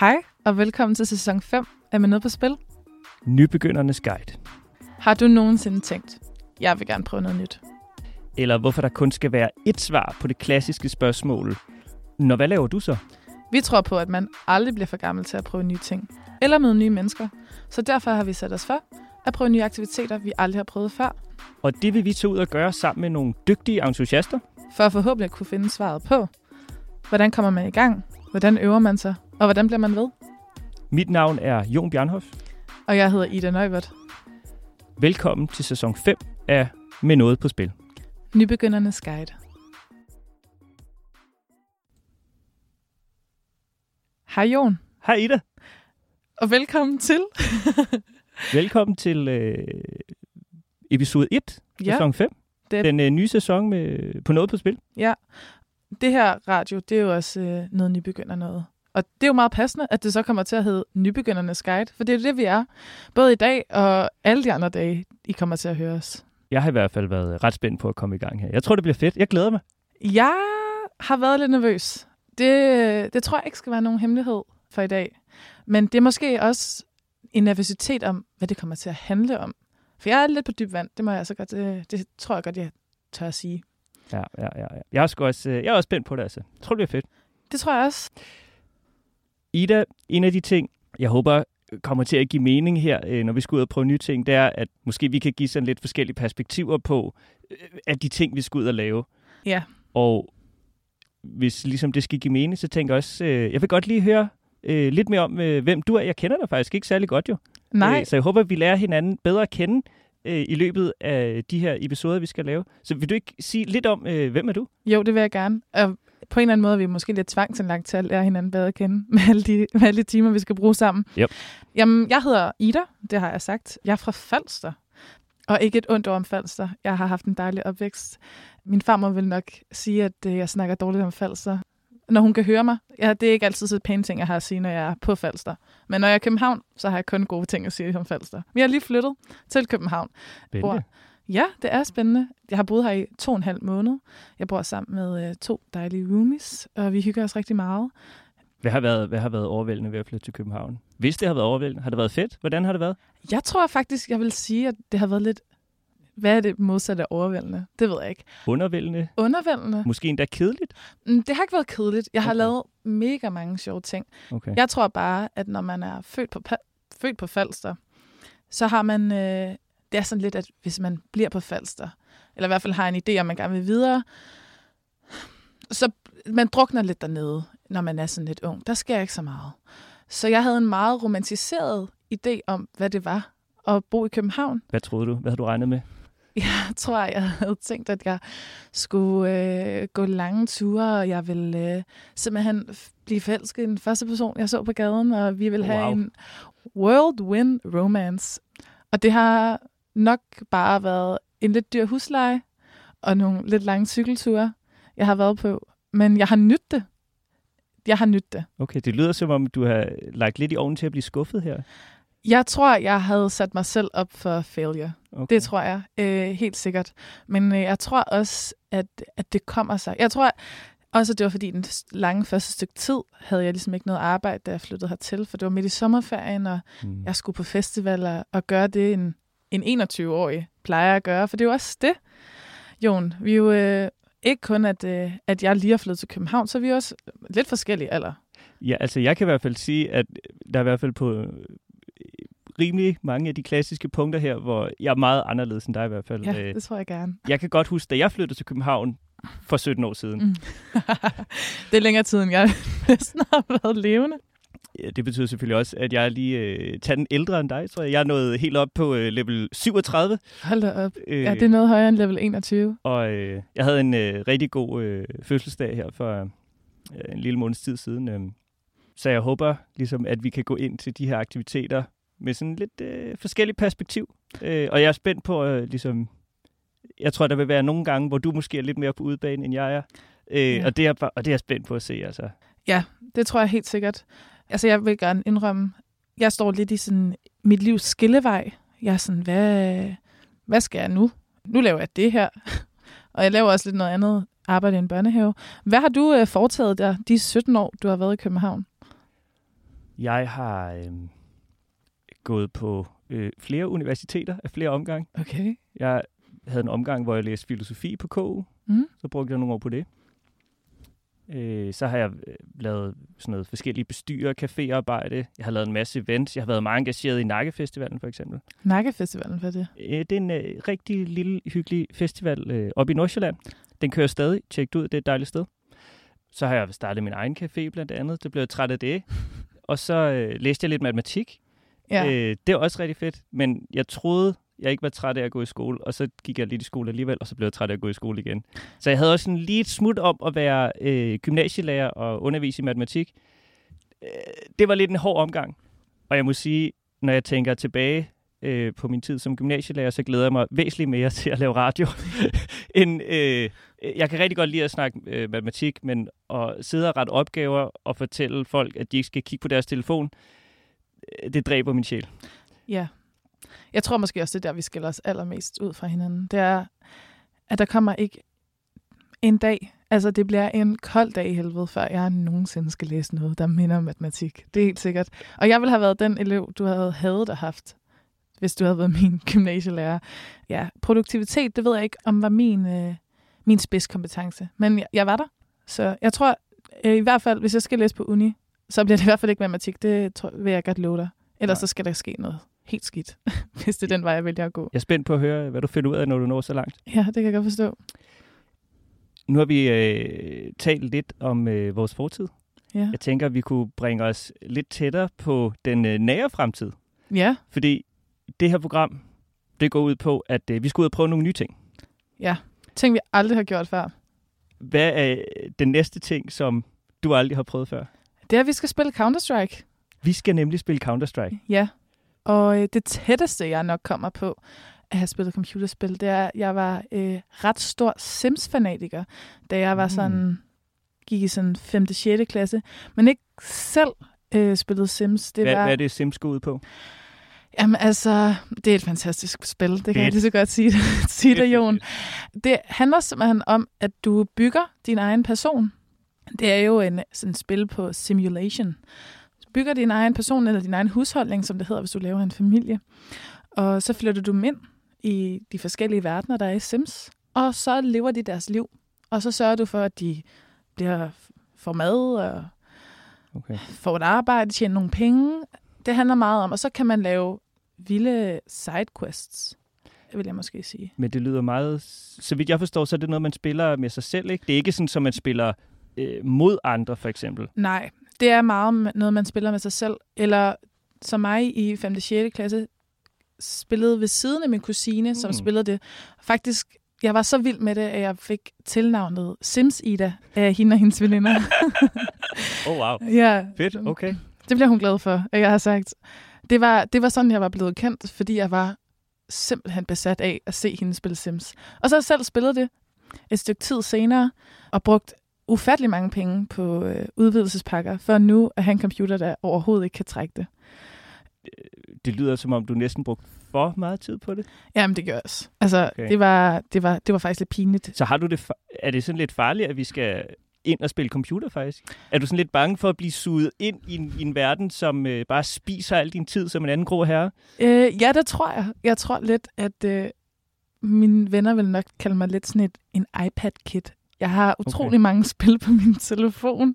Hej, og velkommen til sæson 5 af Med Noget på Spil. Nybegyndernes guide. Har du nogensinde tænkt, jeg vil gerne prøve noget nyt? Eller hvorfor der kun skal være ét svar på det klassiske spørgsmål. Nå, hvad laver du så? Vi tror på, at man aldrig bliver for gammel til at prøve nye ting. Eller møde nye mennesker. Så derfor har vi sat os for at prøve nye aktiviteter, vi aldrig har prøvet før. Og det vil vi tage ud og gøre sammen med nogle dygtige entusiaster. For at forhåbentlig at kunne finde svaret på, hvordan kommer man i gang, hvordan øver man sig, og hvordan bliver man ved. Mit navn er Jon Bjørnhoff. Og jeg hedder Ida Nøjbert. Velkommen til sæson 5 af Med Noget på Spil. Nybegyndernes guide. Hej Jon, Hej Ida. og velkommen til. Velkommen til øh, episode 1, ja, sæson 5. Det- Den øh, nye sæson med, på Noget på Spil. ja, det her radio, det er jo også øh, noget nybegynder noget. Og det er jo meget passende, at det så kommer til at hedde Nybegyndernes Guide, for det er det, vi er. Både i dag og alle de andre dage, I kommer til at høre os. Jeg har i hvert fald været ret spændt på at komme i gang her. Jeg tror, det bliver fedt. Jeg glæder mig. Jeg har været lidt nervøs. Det, det tror jeg ikke skal være nogen hemmelighed for i dag. Men det er måske også en nervøsitet om, hvad det kommer til at handle om. For jeg er lidt på dyb vand, det må jeg så godt, det, det tror jeg godt, jeg tør at sige. Ja, ja, ja. ja. Jeg, er også, øh, jeg er også spændt på det, altså. Jeg tror, det bliver fedt. Det tror jeg også. Ida, en af de ting, jeg håber kommer til at give mening her, øh, når vi skal ud og prøve nye ting, det er, at måske vi kan give sådan lidt forskellige perspektiver på, øh, af de ting, vi skal ud og lave. Ja. Og hvis ligesom det skal give mening, så tænker jeg også, øh, jeg vil godt lige høre øh, lidt mere om, øh, hvem du er. Jeg kender dig faktisk ikke særlig godt jo. Nej, Øh, så jeg håber, at vi lærer hinanden bedre at kende øh, i løbet af de her episoder, vi skal lave. Så vil du ikke sige lidt om, øh, hvem er du? jo, det vil jeg gerne. Og på en eller anden måde er vi måske lidt tvangsindlagt til at lære hinanden bedre at kende med alle de, med alle de timer, vi skal bruge sammen. Yep. Jamen, jeg hedder Ida, det har jeg sagt. Jeg er fra Falster. Og ikke et ondt ord om Falster. Jeg har haft en dejlig opvækst. Min farmor vil nok sige, at øh, jeg snakker dårligt om Falster. Når hun kan høre mig. Ja, det er ikke altid så pæne ting, jeg har at sige, når jeg er på Falster. Men når jeg er i København, så har jeg kun gode ting at sige om Falster. Vi har lige flyttet til København. Spændende. Ja, det er spændende. Jeg har boet her i to og en halv måned. Jeg bor sammen med øh, to dejlige roomies, og vi hygger os rigtig meget. Hvad har, været, hvad har været overvældende ved at flytte til København? Hvis det har været overvældende, har det været fedt? Hvordan har det været? Jeg tror faktisk, jeg vil sige, at det har været lidt... Hvad er det modsatte af overvældende? Det ved jeg ikke. Undervældende? Undervældende? Måske endda kedeligt? Mm, Det har ikke været kedeligt. Jeg har Okay. lavet mega mange sjove ting. Okay. Jeg tror bare, at når man er født på, født på Falster, så har man... Øh, det er sådan lidt, at hvis man bliver på Falster, eller i hvert fald har en idé om, man gerne vil videre, så man drukner lidt dernede, når man er sådan lidt ung. Der sker ikke så meget. Så jeg havde en meget romantiseret idé om, hvad det var at bo i København. Hvad troede du? Hvad havde du regnet med? Jeg tror, jeg havde tænkt, at jeg skulle øh, gå lange ture, og jeg ville øh, simpelthen blive forelsket i den første person, jeg så på gaden, og vi ville have Wow. en whirlwind romance. Og det har nok bare været en lidt dyr husleje, og nogle lidt lange cykelture, jeg har været på. Men jeg har nydt det. Jeg har nydt det. Okay, det lyder som om, du har lagt lidt i ovnen til at blive skuffet her. Jeg tror, jeg havde sat mig selv op for failure. Okay. Det tror jeg, øh, helt sikkert. Men øh, jeg tror også, at, at det kommer sig. Jeg tror også, at det var fordi den lange første stykke tid, havde jeg ligesom ikke noget arbejde, da jeg flyttede hertil, for det var midt i sommerferien, og Mm. jeg skulle på festivaler og gøre det, en, en 21-årig plejer at gøre, for det er jo også det. Jon, vi er jo øh, ikke kun, at, øh, at jeg lige er flyttet til København, så er vi også lidt forskellige alder. Ja, altså jeg kan i hvert fald sige, at der er i hvert fald på øh, rimelig mange af de klassiske punkter her, hvor jeg er meget anderledes end dig i hvert fald. Ja, Øh, det tror jeg gerne. Jeg kan godt huske, da jeg flyttede til København for 17 år siden. Mm. det er længere tid, end jeg næsten har været levende. Det betyder selvfølgelig også, at jeg er lige øh, taget ældre end dig, tror jeg. Jeg er nået helt op på øh, level 37. Hold da op. Øh, Ja, det er noget højere end level 21. Og øh, jeg havde en øh, rigtig god øh, fødselsdag her for øh, en lille måneds tid siden. Øh. Så jeg håber, ligesom, at vi kan gå ind til de her aktiviteter med sådan lidt øh, forskellige perspektiv. Øh, og jeg er spændt på, øh, ligesom, jeg tror, der vil være nogle gange, hvor du måske er lidt mere på udebane, end jeg er. Øh, Ja. og, det er og det er jeg spændt på at se, altså. Ja, det tror jeg helt sikkert. Altså, jeg vil gerne indrømme, jeg står lidt i sådan mit livs skillevej. Jeg er sådan, hvad, hvad skal jeg nu? Nu laver jeg det her. Og jeg laver også lidt noget andet arbejde i en børnehave. Hvad har du øh, foretaget der de 17 år, du har været i København? Jeg har øh, gået på øh, flere universiteter af flere omgange. Okay. Jeg havde en omgang, hvor jeg læste filosofi på KU. Mm. Så brugte jeg nogle år på det. Øh, så har jeg øh, lavet sådan noget forskellige bestyrer, caféarbejde. Jeg har lavet en masse events. Jeg har været meget engageret i Nakkefestivalen for eksempel. Nakkefestivalen, hvad er det? Øh, det er en øh, rigtig lille, hyggelig festival øh, oppe i Nordsjælland. Den kører stadig. Tjek ud, det er et dejligt sted. Så har jeg startet min egen café blandt andet. Det blev jeg træt af det. Og så øh, læste jeg lidt matematik. Ja. Øh, det er også rigtig fedt, men jeg troede, jeg ikke var træt af at gå i skole, og så gik jeg lidt i skole alligevel, og så blev jeg træt af at gå i skole igen. Så jeg havde også sådan lige et smut om at være øh, gymnasielærer og undervise i matematik. Øh, det var lidt en hård omgang, og jeg må sige, når jeg tænker tilbage øh, på min tid som gymnasielærer, så glæder jeg mig væsentligt mere til at lave radio. end, øh, jeg kan rigtig godt lide at snakke øh, matematik, men at sidde og rette opgaver og fortælle folk, at de ikke skal kigge på deres telefon, øh, det dræber min sjæl. Ja. Jeg tror måske også, det er der, vi skiller os allermest ud fra hinanden. Det er, at der kommer ikke en dag, altså det bliver en kold dag i helvede, før jeg nogensinde skal læse noget, der minder om matematik. Det er helt sikkert. Og jeg ville have været den elev, du havde hadet og haft, hvis du havde været min gymnasielærer. Ja, produktivitet, det ved jeg ikke, om var min, øh, min spidskompetence. Men jeg, jeg var der. Så jeg tror øh, i hvert fald, hvis jeg skal læse på uni, så bliver det i hvert fald ikke matematik. Det tror, vil jeg godt love dig. Ellers Nej. så skal der ske noget helt skidt, hvis det er den vej, jeg vælger at gå. Jeg er spændt på at høre, hvad du finder ud af, når du når så langt. Ja, det kan jeg godt forstå. Nu har vi øh, talt lidt om øh, vores fortid. Ja. Jeg tænker, at vi kunne bringe os lidt tættere på den øh, nære fremtid. Ja, Fordi det her program, det går ud på, at øh, vi skal ud og prøve nogle nye ting. ja. Ting, vi aldrig har gjort før. Hvad er øh, den næste ting, som du aldrig har prøvet før? Det er, at vi skal spille Counter-Strike. Vi skal nemlig spille Counter-Strike. Ja. Og øh, det tætteste, jeg nok kommer på at have spillet computerspil, det er, at jeg var øh, ret stor Sims-fanatiker, da jeg var Mm. sådan, gik i sådan 5. 6. klasse, men ikke selv øh, spillede Sims. Det Hvad, var, hvad er det, Sims går ud på? Jamen altså, det er et fantastisk spil, det kan jeg Fedt. lige så godt sige, sige dig, Jon. Det handler simpelthen om, at du bygger din egen person. Det er jo en sådan spil på simulation. Bygger din egen person, eller din egen husholdning, som det hedder, hvis du laver en familie. Og så flytter du dem ind i de forskellige verdener, der er i Sims. Og så lever de deres liv. Og så sørger du for, at de bliver får mad og Okay. får et arbejde, tjener nogle penge. Det handler meget om, og så kan man lave vilde sidequests, vil jeg måske sige. Men det lyder meget... Så vidt jeg forstår, så er det noget, man spiller med sig selv, ikke? Det er ikke sådan, som man spiller øh, mod andre, for eksempel. Nej, det er meget noget, man spiller med sig selv. Eller som mig i 5. og 6. klasse, spillede ved siden af min kusine, som Mm. spillede det. Faktisk, jeg var så vild med det, at jeg fik tilnavnet Sims Ida af hende og hendes veninder. Oh, wow. ja, Fedt, okay. det bliver hun glad for, at jeg har sagt. Det var, det var sådan, jeg var blevet kendt, fordi jeg var simpelthen besat af at se hende spille Sims. Og så selv spillet det et stykke tid senere, og brugt ufattelig mange penge på øh, udvidelsespakker, for nu at have en computer, der overhovedet ikke kan trække det. Det lyder, som om du næsten brugte for meget tid på det. Jamen, det gør jeg også. Altså, Okay. det, var, det, var, det var faktisk lidt pinligt. Så har du det, er det sådan lidt farligt, at vi skal ind og spille computer, faktisk? Er du sådan lidt bange for at blive suget ind i en, i en verden, som øh, bare spiser al din tid som en anden grå herre? Øh, ja, det tror jeg. Jeg tror lidt, at øh, mine venner vil nok kalde mig lidt sådan et, en iPad-kid. Jeg har utrolig Okay. mange spil på min telefon.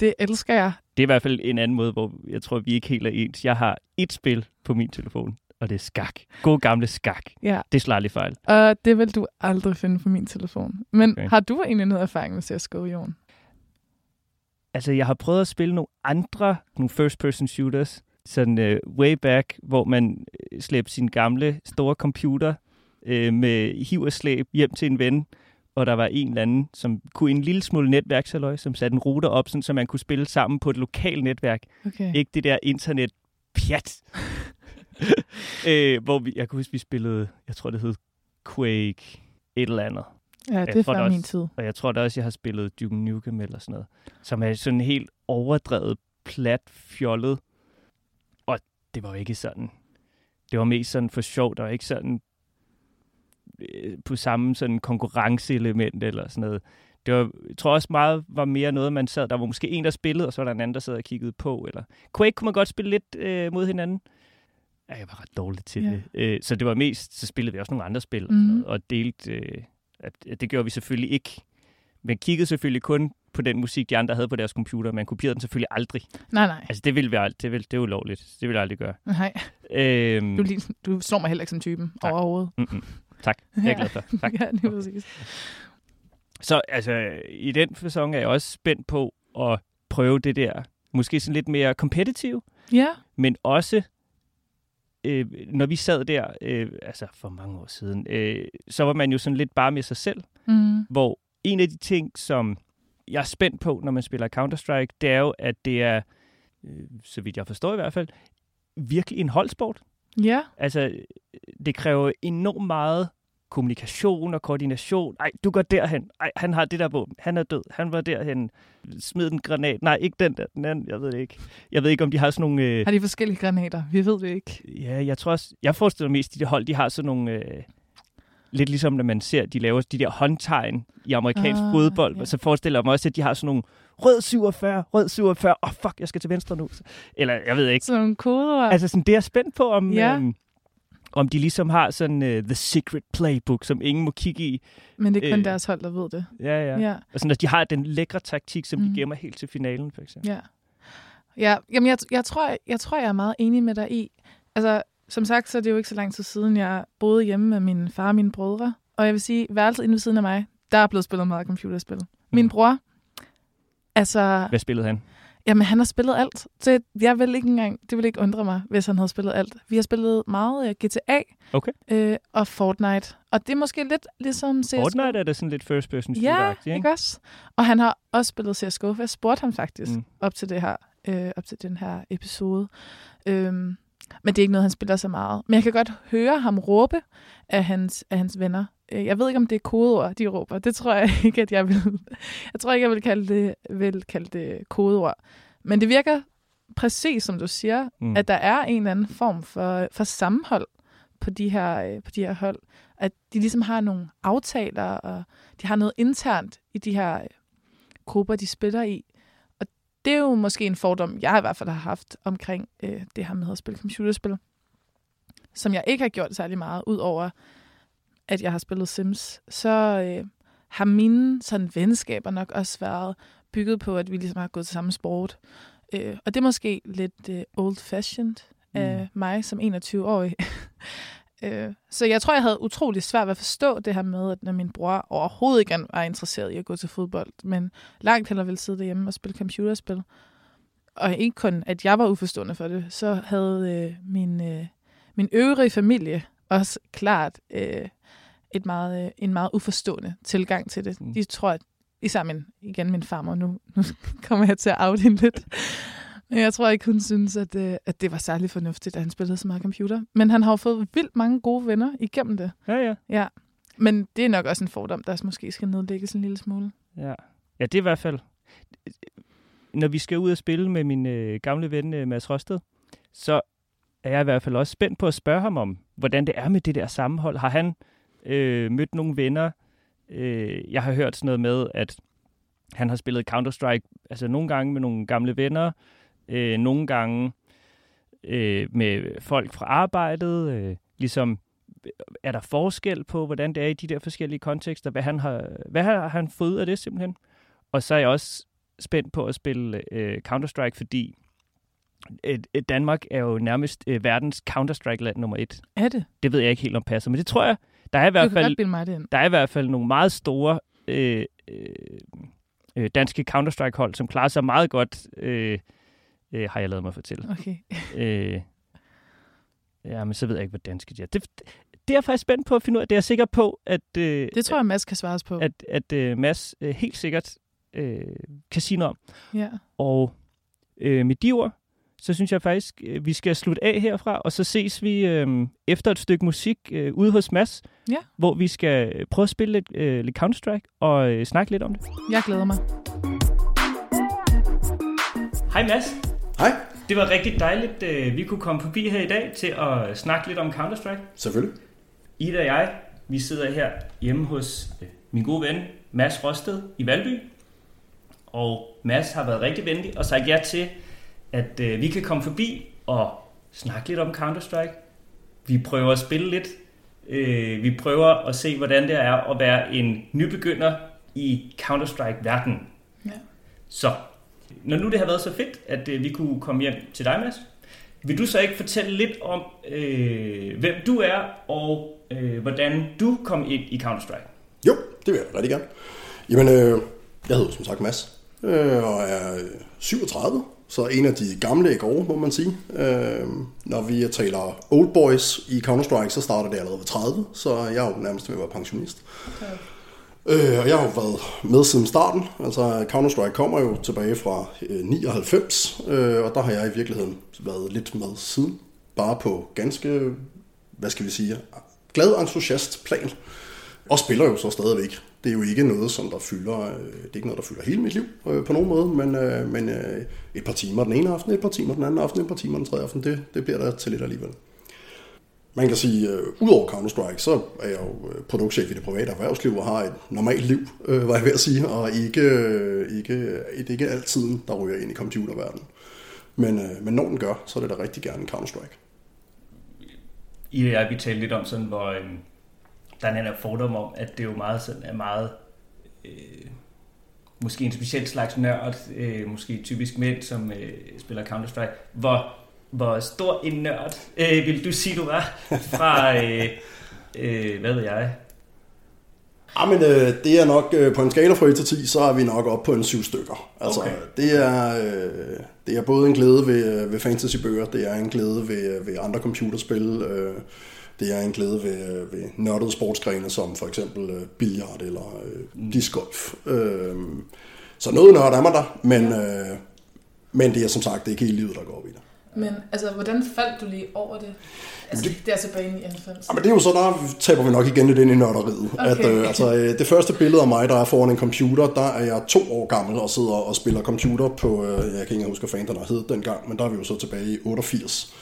Det elsker jeg. Det er i hvert fald en anden måde, hvor jeg tror, vi ikke helt er ens. Jeg har et spil på min telefon, og det er skak. God gamle skak. Ja. Det slår aldrig fejl. Og det vil du aldrig finde på min telefon. Men Okay. har du egentlig noget erfaring med CSGO, Jon? Altså, jeg har prøvet at spille nogle andre, nogle first-person shooters, sådan uh, way back, hvor man øh, slæbte sin gamle store computer uh, med hiv og slæb hjem til en ven, og der var en eller anden, som kunne en lille smule netværksaløj, som satte en router op, sådan, så man kunne spille sammen på et lokalt netværk. Okay. Ikke det der internet pjat. øh, hvor vi, jeg kan huske, vi spillede, jeg tror det hed Quake, et eller andet. Ja, Jeg det er også- min tid. Og jeg tror da også, jeg har spillet Duke Nukem eller sådan noget, som er sådan helt overdrevet, plat, fjollet. Og det var jo ikke sådan. Det var mest sådan for sjovt, og ikke sådan på samme sådan konkurrenceelement eller sådan noget. Det var, jeg tror også meget var mere noget, man sad, der var måske en, der spillede, og så var der en anden, der sad og kiggede på. Eller Quake kunne man godt spille lidt øh, mod hinanden. Ja, jeg var ret dårlig til Ja. det. Øh, så det var mest, så spillede vi også nogle andre spil, Mhm. og, delte, øh, at, det gjorde vi selvfølgelig ikke. Man kiggede selvfølgelig kun på den musik, de andre havde på deres computer. Man kopierede den selvfølgelig aldrig. Nej, nej. Altså, det ville vi aldrig. Det, ville, det er ulovligt. Det ville jeg aldrig gøre. nej. Øhm, Du, du slår mig heller ikke som typen Tak. overhovedet. mm-mm. Tak. Jeg er glad for. Tak. ja, det er præcis. Så altså, i den fasong er jeg også spændt på at prøve det der, måske sådan lidt mere competitive, Ja, men også, øh, når vi sad der, øh, altså for mange år siden, øh, så var man jo sådan lidt bare med sig selv, mm. hvor en af de ting, som jeg er spændt på, når man spiller Counter-Strike, det er jo, at det er, øh, så vidt jeg forstår i hvert fald, virkelig en holdsport. Ja. Altså, det kræver enormt meget kommunikation og koordination. Ej, du går derhen. Ej, han har det der våben. Han er død. Han var derhen. Smid en granat. Nej, ikke den der. Den anden, jeg ved det ikke. Jeg ved ikke, om de har sådan nogle... Øh, Har de forskellige granater? Vi ved det ikke. ja, jeg tror også... Jeg forestiller mig mest, de der hold, de har sådan nogle... Øh, lidt ligesom når man ser, de laver de der håndtegn i amerikansk ah, fodbold, ja. så forestiller jeg mig også, at de har sådan nogle rød 47, rød 47, åh oh, fuck, jeg skal til venstre nu. Eller jeg ved ikke. Sådan koder. Altså sådan, det er jeg spændt på, om, Ja. øhm, om de ligesom har sådan uh, The Secret Playbook, som ingen må kigge i. Men det er kun øh, deres hold, der ved det. Ja, ja. ja. Og sådan, at de har den lækre taktik, som mm. De gemmer helt til finalen, for eksempel. Ja. Ja, jamen jeg, jeg, tror, jeg tror, jeg er meget enig med dig i. Altså, som sagt, så er det jo ikke så lang tid siden, jeg boede hjemme med min far og mine brødre. Og jeg vil sige, værelset inde ved siden af mig, der er blevet spillet meget computerspil. Min Mm. bror, altså, Hvad spillede han? jamen han har spillet alt. Så jeg vil ikke engang, det ville ikke undre mig, hvis han havde spillet alt. Vi har spillet meget uh, GTA Okay. øh, og Fortnite. Og det er måske lidt ligesom CSGO. Fortnite er det sådan lidt first person shooter Ja, ikke? ikke også? Og han har også spillet CSGO, for jeg spurgte ham faktisk mm. op til det her, øh, op til den her episode. Øhm, men det er ikke noget, han spiller så meget. Men jeg kan godt høre ham råbe af hans, af hans venner. Øh, Jeg ved ikke, om det er kodeord, de råber. Det tror jeg ikke, at jeg vil. Jeg tror ikke, jeg vil kalde det, vil kalde det kodeord. Men det virker præcis, som du siger, Mm. at der er en eller anden form for, for sammenhold på de, her, øh, på de her hold. At de ligesom har nogle aftaler, og de har noget internt i de her øh, grupper, de spiller i. Det er jo måske en fordom, jeg i hvert fald har haft omkring øh, det her med at spille computerspil, som jeg ikke har gjort særlig meget, ud over at jeg har spillet Sims. Så øh, har mine sådan, venskaber nok også været bygget på, at vi ligesom har gået til samme sport. Øh, og det er måske lidt øh, old-fashioned af Mm. mig som 21-årig. Øh, så jeg tror, jeg havde utrolig svært ved at forstå det her med, at når min bror overhovedet ikke var interesseret i at gå til fodbold, men langt hellere ville sidde derhjemme og spille computerspil. Og ikke kun, at jeg var uforstående for det, så havde øh, min, øh, min øvrige familie også klart øh, et meget, øh, en meget uforstående tilgang til det. Mm. De tror, at især min, igen min farmor, nu, nu kommer jeg til at hende lidt. Jeg tror ikke, hun synes, at, øh, at det var særlig fornuftigt, at han spillede så meget computer. Men han har jo fået vildt mange gode venner igennem det. Ja, ja. Ja. Men det er nok også en fordom, der måske skal nedlægges en lille smule. Ja. ja, det er i hvert fald... Når vi skal ud og spille med min øh, gamle ven øh, Mads Rosted, så er jeg i hvert fald også spændt på at spørge ham om, hvordan det er med det der sammenhold. Har han øh, mødt nogle venner? Øh, jeg har hørt sådan noget med, at han har spillet Counter-Strike, altså nogle gange med nogle gamle venner, øh, nogle gange øh, med folk fra arbejdet, øh, ligesom er der forskel på, hvordan det er i de der forskellige kontekster? Hvad, han har, hvad har han fået ud af det simpelthen? Og så er jeg også spændt på at spille øh, Counter-Strike, fordi øh, øh, Danmark er jo nærmest øh, verdens Counter-Strike-land nummer et. Er det? Det ved jeg ikke helt om passer, men det tror jeg. Der er i hvert fald, der er i hvert fald nogle meget store øh, øh, øh, danske Counter-Strike-hold, som klarer sig meget godt, øh, øh, har jeg lavet mig fortælle. Okay. Øh, ja, men så ved jeg ikke, hvad danske de er. Det, det er jeg faktisk spændt på at finde ud af. Det er jeg sikker på, at, øh, Det tror jeg, Mads kan svares på. at, at øh, Mads øh, helt sikkert øh, kan sige noget om. Ja. Og øh, med de ord, så synes jeg faktisk, øh, vi skal slutte af herfra, og så ses vi øh, efter et stykke musik øh, ude hos Mads, Ja. hvor vi skal prøve at spille lidt, øh, lidt Counter-Strike og øh, snakke lidt om det. Jeg glæder mig. Hej Mads. Hej, Det var rigtig dejligt, øh, vi kunne komme forbi her i dag til at snakke lidt om Counter-Strike. selvfølgelig. Ida og jeg, vi sidder her hjemme hos øh, min gode ven, Mads Rosted i Valby. Og Mads har været rigtig venlig og sagt ja til, at øh, vi kan komme forbi og snakke lidt om Counter-Strike. Vi prøver at spille lidt. Vi prøver at se, hvordan det er at være en nybegynder i Counter-Strike-verdenen. Ja. Så, når nu det har været så fedt, at øh, vi kunne komme hjem til dig, Mads, vil du så ikke fortælle lidt om, øh, hvem du er, og øh, hvordan du kom ind i Counter-Strike? Jo, det vil jeg rigtig gerne. Jamen, øh, jeg hedder som sagt Mads, øh, og er 37, så en af de gamle i går, må man sige. Øh, når vi taler old boys i Counter-Strike, så starter det allerede ved 30, så jeg er jo nærmest ved at være pensionist. Okay. Øh, og jeg har jo været med siden starten. Altså Counter-Strike kommer jo tilbage fra øh, 99, øh, og der har jeg i virkeligheden været lidt med siden. Bare på ganske, hvad skal vi sige, glad entusiast plan. Og spiller jo så stadigvæk. Det er jo ikke noget, som der fylder, øh, det er ikke noget, der fylder hele mit liv øh, på nogen måde, men, øh, men øh, et par timer den ene aften, et par timer den anden aften, et par timer den tredje aften, det, det bliver der til lidt alligevel. Man kan sige, øh, udover Counter-Strike, så er jeg jo øh, produktchef i det private erhvervsliv og har et normalt liv, øh, var jeg ved at sige, og ikke, øh, ikke, et, ikke altid, der ryger ind i computerverdenen. Men, øh, men når den gør, så er det da rigtig gerne Counter-Strike. I og jeg, vi talte lidt om sådan, hvor øh, der er en anden fordom om, at det jo meget sådan er meget, øh, måske en speciel slags nørd, øh, måske typisk mænd, som øh, spiller Counter-Strike. Hvor, hvor stor en nørd øh, vil du sige, du var fra, øh, øh, hvad ved jeg, Ja, men øh, det er nok, øh, på en skala fra 1 til 10, så er vi nok oppe på en syv stykker. Altså, Okay. det, er, øh, det er både en glæde ved, ved fantasybøger, det er en glæde ved, ved andre computerspil, øh, det er en glæde ved, ved nørdede sportsgrene, som for eksempel øh, billard eller øh, discgolf. Øh, så noget nørd er man der, men, øh, men det er som sagt det er ikke hele livet, der går op i det. Men altså, hvordan faldt du lige over det? Altså, det, det er tilbage i 99. Ja, men det er jo så, der taber vi nok igen lidt ind i nørderiet. Okay. At, øh, altså, øh, det første billede af mig, der er foran en computer, der er jeg to år gammel og sidder og spiller computer på, øh, jeg kan ikke engang huske, hvad fanden den heddet dengang, men der er vi jo så tilbage i 88.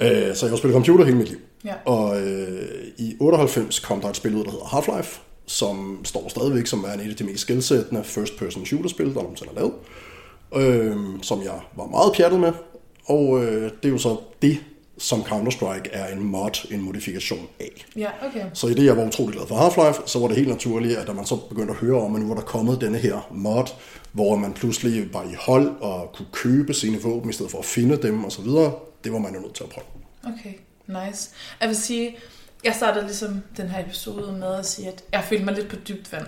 Øh, så jeg har spillet computer hele mit liv. Ja. Og øh, i 98 kom der et spil ud, der hedder Half-Life, som står stadigvæk som er en af de mest skældsættende first-person shooter-spil, der nogensinde er lavet. Øh, som jeg var meget pjattet med. Og øh, det er jo så det, som Counter-Strike er en mod, en modifikation af. Ja, okay. Så i det, jeg var utrolig glad for Half-Life, så var det helt naturligt, at da man så begyndte at høre om, at nu var der kommet denne her mod, hvor man pludselig var i hold og kunne købe sine våben, i stedet for at finde dem osv., det var man jo nødt til at prøve. Okay, nice. Jeg vil sige, jeg startede ligesom den her episode med at sige, at jeg følte mig lidt på dybt vand.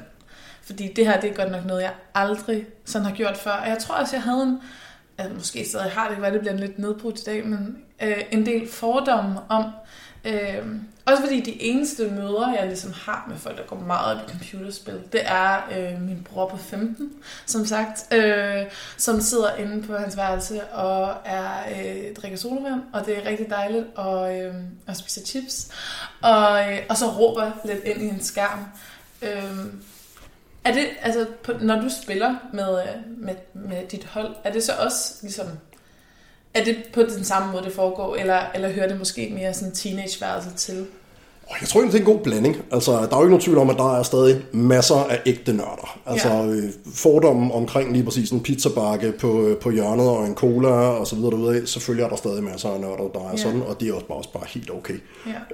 Fordi det her, det er godt nok noget, jeg aldrig sådan har gjort før. Og jeg tror også, jeg havde en, altså måske stadig har det, hvad det bliver lidt nedbrudt i dag, men øh, en del fordomme om, øh, også fordi de eneste møder, jeg ligesom har med folk, der går meget op i computerspil, det er øh, min bror på 15, som sagt, øh, som sidder inde på hans værelse og er, øh, drikker solvand, og det er rigtig dejligt, og, øh, og spiser chips, og, øh, og så råber lidt ind i en skærm. Øh, er det, altså, på, når du spiller med, øh, med, med dit hold, er det så også ligesom, er det på den samme måde, det foregår, eller, eller hører det måske mere sådan teenageværelse til? Jeg tror egentlig, det er en god blanding. Altså, der er jo ikke nogen tvivl om, at der er stadig masser af ægte nørder. Altså, Ja. ja. fordommen omkring lige præcis en pizzabakke på, øh, på hjørnet og en cola og så videre derude af. Selvfølgelig er der stadig masser af nørder, der er Ja. sådan, og det er også bare, også bare helt okay.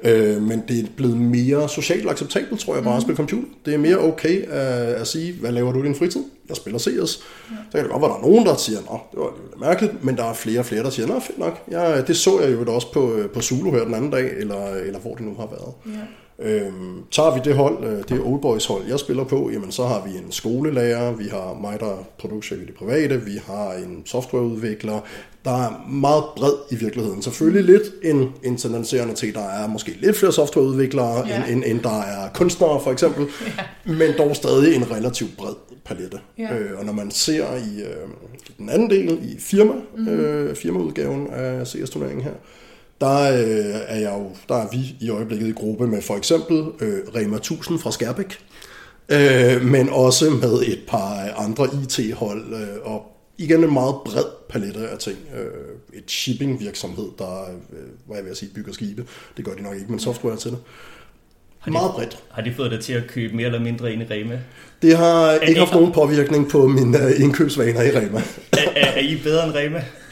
Ja. Øh, men det er blevet mere socialt acceptabelt, tror jeg, bare at spille computer. Det er mere okay at, at sige, hvad laver du i din fritid? Jeg spiller CS. Ja. Så kan det godt være, der er nogen, der siger, nå, det var lidt mærkeligt, men der er flere og flere, der siger, nå, fedt nok. Jeg, det så jeg jo også på, øh, på Zulu her den anden dag, eller, eller hvor det nu har været. Ja. Øhm, tager vi det hold, øh, det Old Boys hold, jeg spiller på, jamen så har vi en skolelærer, vi har mig, der er produktchef i det private, vi har en softwareudvikler. Der er meget bred i virkeligheden. Selvfølgelig lidt en, en tendenserende til, der er måske lidt flere softwareudviklere, Ja. ja. end, end, end der er kunstnere for eksempel, ja. men dog stadig en relativt bred palette. Ja. Øh, og når man ser i øh, den anden del, i firma, mm-hmm. øh, firmaudgaven af CS-turneringen her, der, øh, er jeg jo, der er vi i øjeblikket i gruppe med for eksempel øh, Rema 1000 fra Skærbæk, øh, men også med et par andre IT-hold, øh, og igen en meget bred palette af ting. Øh, et shipping-virksomhed, der, øh, hvad jeg vil sige, bygger skibe. Det gør de nok ikke, men software til det. de, meget bredt. Har de fået dig til at købe mere eller mindre ind i Rema? Det har ikke ikke- haft nogen påvirkning på mine øh, indkøbsvaner i Rema. Er, er, er I bedre end Rema?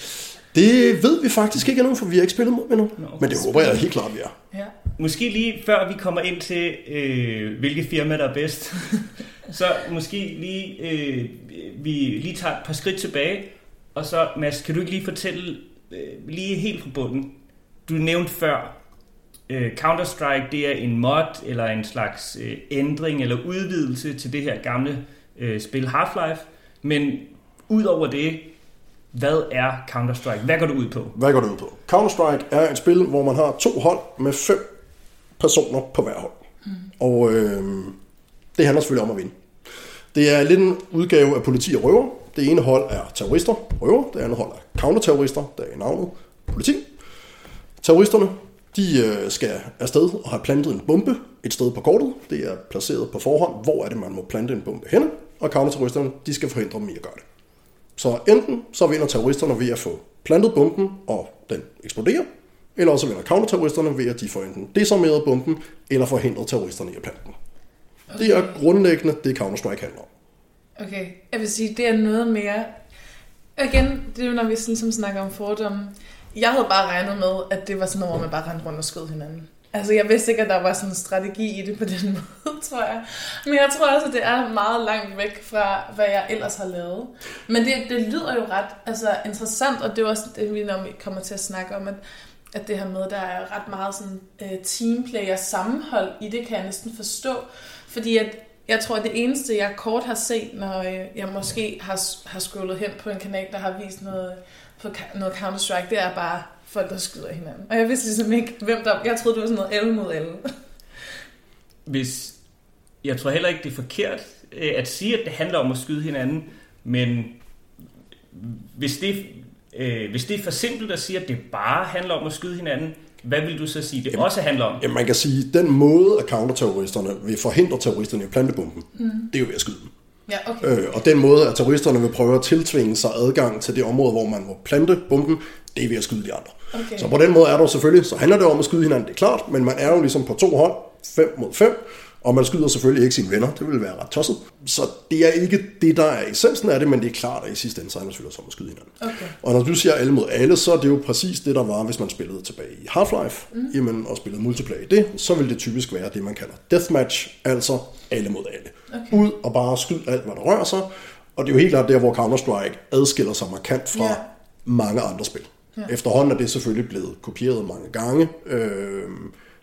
Det ved vi faktisk ikke endnu, for vi har ikke spillet mod endnu. Nå. Men det håber jeg helt klart, vi er. Ja. Måske lige før vi kommer ind til, øh, hvilke firma der er bedst, så måske lige, øh, vi lige tager et par skridt tilbage, og så Mads, kan du ikke lige fortælle øh, lige helt fra bunden, du nævnte før, øh, Counter-Strike det er en mod eller en slags øh, ændring eller udvidelse til det her gamle øh, spil Half-Life, men ud over det, hvad er Counter-Strike? Hvad går det ud på? Hvad går det ud på? Counter-Strike er et spil, hvor man har to hold med fem personer på hver hold. Mm. Og øh, det handler selvfølgelig om at vinde. Det er lidt en udgave af politi og røver. Det ene hold er terrorister, røver. Det andet hold er counterterrorister, der er i navnet politi. Terroristerne de øh, skal afsted og have plantet en bombe et sted på kortet. Det er placeret på forhånd, hvor er det, man må plante en bombe henne. Og counterterroristerne de skal forhindre dem i at gøre det. Så enten så vinder terroristerne ved at få plantet bomben, og den eksploderer, eller også vinder counterterroristerne ved, at de får enten desarmeret bomben, eller forhindret terroristerne i at plante den. Okay. Det er grundlæggende det, Counter-Strike handler om. Okay, jeg vil sige, det er noget mere... Igen, det er jo, når vi ligesom snakker om fordomme. Jeg havde bare regnet med, at det var sådan noget, hvor man bare rendte rundt og skød hinanden. Altså, jeg vidste ikke, at der var sådan en strategi i det på den måde, tror jeg. Men jeg tror også, at det er meget langt væk fra, hvad jeg ellers har lavet. Men det, det lyder jo ret altså, interessant, og det er også det, vi når vi kommer til at snakke om, at, at det her med, der er ret meget sådan uh, teamplay og sammenhold i det, kan jeg næsten forstå. Fordi at jeg tror, at det eneste, jeg kort har set, når øh, jeg måske har, har scrollet hen på en kanal, der har vist noget, på noget Counter-Strike, det er bare folk, der skyder hinanden. Og jeg vidste ligesom ikke, hvem der... Jeg troede, det var sådan noget alle mod alle. hvis jeg tror heller ikke, det er forkert øh, at sige, at det handler om at skyde hinanden, men hvis det, øh, hvis det er for simpelt at sige, at det bare handler om at skyde hinanden, hvad vil du så sige, det Jamen, også handler om? Jamen, man kan sige, at den måde, at counterterroristerne vil forhindre terroristerne i at plante bomben, mm. det er jo ved at skyde dem. Ja, okay. Øh, og den måde, at terroristerne vil prøve at tiltvinge sig adgang til det område, hvor man må plante bomben, det er ved at skyde de andre. Okay. Så på den måde er der selvfølgelig, så handler det om at skyde hinanden, det er klart, men man er jo ligesom på to hold, 5 mod 5, og man skyder selvfølgelig ikke sine venner, det vil være ret tosset. Så det er ikke det, der er essensen af det, men det er klart, at i sidste ende, så handler det selvfølgelig om at skyde hinanden. Okay. Og når du siger alle mod alle, så er det jo præcis det, der var, hvis man spillede tilbage i Half-Life, mm. jamen, og spillede multiplayer i det, så vil det typisk være det, man kalder deathmatch, altså alle mod alle. Okay. Ud og bare skyd alt, hvad der rører sig, og det er jo helt klart der, hvor Counter-Strike adskiller sig markant fra Ja. mange andre spil. Ja. Efterhånden er det selvfølgelig blevet kopieret mange gange øh,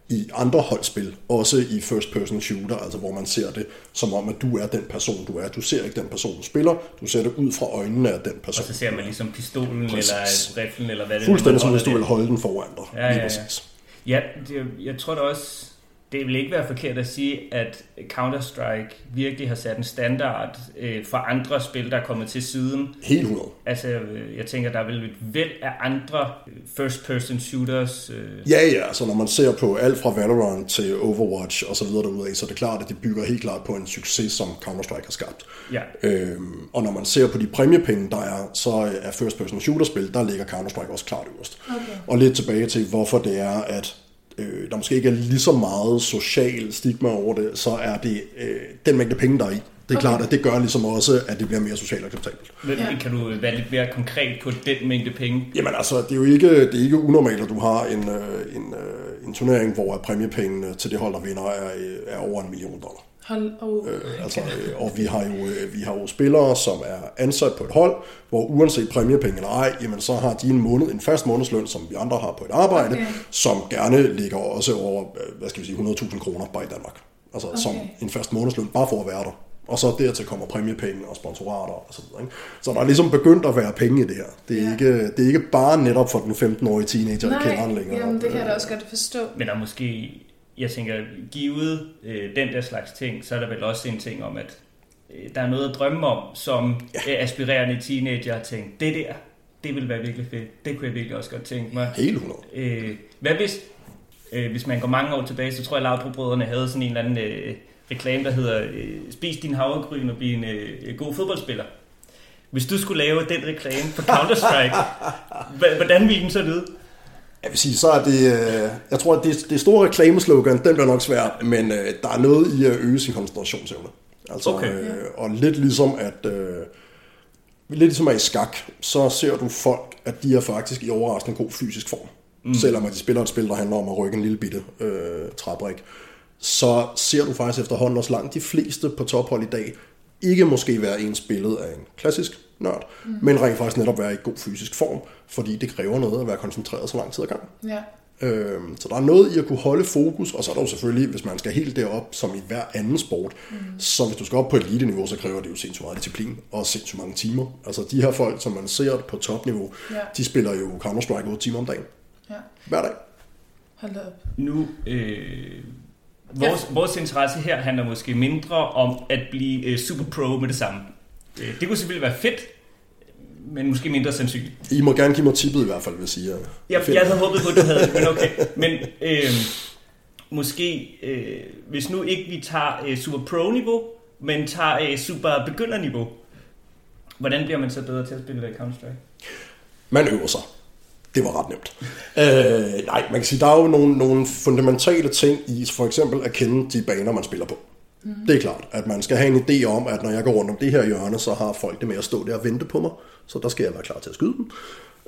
i andre holdspil, også i first-person shooter, altså hvor man ser det som om, at du er den person, du er. Du ser ikke den person, du spiller, du ser det ud fra øjnene af den person. Og så ser man ligesom pistolen Præcis. eller riflen eller hvad det nu, Fuldstændig som hvis du vil holde den foran dig. Ja, ja, Lige ja. præcis. Ja, det, jeg tror da også, det vil ikke være forkert at sige, at Counter-Strike virkelig har sat en standard øh, for andre spil, der er kommet til siden. Helt 100. Altså, øh, jeg tænker, der er vel et væld af andre øh, first-person shooters. Øh, Ja, ja, altså når man ser på alt fra Valorant til Overwatch og så videre derudaf, så er det klart, at det bygger helt klart på en succes, som Counter-Strike har skabt. ja. Øhm, og når man ser på de præmiepenge, der er, så er first person shooter-spil, der ligger Counter-Strike også klart øverst. Okay. Og lidt tilbage til, hvorfor det er, at øh, der måske ikke er lige så meget social stigma over det, så er det øh, den mængde penge, der er i. Det er Okay. klart, at det gør ligesom også, at det bliver mere socialt acceptabelt. Men Ja. Kan du være lidt mere konkret på den mængde penge? Jamen altså, det er jo ikke, det er ikke unormalt, at du har en, øh, en, øh, en turnering, hvor præmiepengene til det hold, der vinder, er, øh, er over en million dollar. Hold oh, Øh, altså, øh, og vi har, jo, øh, vi har jo spillere, som er ansat på et hold, hvor uanset præmiepenge eller ej, jamen, så har de en, måned, en fast månedsløn, som vi andre har på et arbejde, Okay. som gerne ligger også over, øh, hvad skal vi sige, 100.000 kroner bare i Danmark. Altså okay. som en fast månedsløn, bare for at være der. Og så dertil kommer præmiepenge og sponsorater og så videre. Ikke? Så der er ligesom begyndt at være penge i det her. Det er, Ja. ikke, det er ikke bare netop for den 15-årige teenager, der kender den Nej, længere. jamen, det kan jeg da Øh, også godt forstå. Men der er måske, jeg tænker, givet øh, den der slags ting, så er der vel også en ting om, at øh, der er noget at drømme om, som ja. aspirerende teenager har tænkt, det der, det ville være virkelig fedt. Det kunne jeg virkelig også godt tænke mig. Helt 100. Øh, hvad hvis, øh, hvis man går mange år tilbage, så tror jeg, at Laudrup-brødrene havde sådan en eller anden øh, reklame, der hedder, øh, spis din havregryn og bliv en øh, god fodboldspiller. Hvis du skulle lave den reklame for Counter-Strike, hvordan ville den så lyde? Jeg vil sige, så er det... Øh, jeg tror, at det, det store reklameslogan, den bliver nok svært, men øh, der er noget i at øge sin koncentrationsevne. Altså, Okay. øh, og lidt ligesom at... Øh, lidt ligesom at i skak, så ser du folk, at de er faktisk i overraskende god fysisk form. Mm. Selvom at de spiller et spil, der handler om at rykke en lille bitte øh, træbrik. Så ser du faktisk efterhånden også langt de fleste på tophold i dag, ikke måske være ens billede af en klassisk nørd, mm. men rent faktisk netop være i god fysisk form, fordi det kræver noget at være koncentreret så lang tid ad gangen. Ja. Øhm, så der er noget i at kunne holde fokus, og så er der jo selvfølgelig, hvis man skal helt derop, som i hver anden sport, mm. så hvis du skal op på elite-niveau, så kræver det jo sindssygt meget disciplin og sindssygt mange timer. Altså de her folk, som man ser på topniveau, Ja. de spiller jo Counter-Strike 8 timer om dagen. ja. Hver dag. Hold op. Nu, øh, vores, ja. vores interesse her handler måske mindre om at blive øh, super pro med det samme. Øh, det kunne selvfølgelig være fedt, men måske mindre sandsynligt. I må gerne give mig tippet i hvert fald, hvis I er Jeg, jeg havde håbet på, at du havde det, men okay. Men øh, måske, øh, hvis nu ikke vi tager øh, super pro-niveau, men tager øh, super begynder-niveau, hvordan bliver man så bedre til at spille Counter-Strike? Man øver sig. Det var ret nemt. Øh, nej, man kan sige, der er jo nogle, nogle fundamentale ting i for eksempel at kende de baner, man spiller på. Mm. Det er klart, at man skal have en idé om, at når jeg går rundt om det her hjørne, så har folk det med at stå der og vente på mig, så der skal jeg være klar til at skyde dem.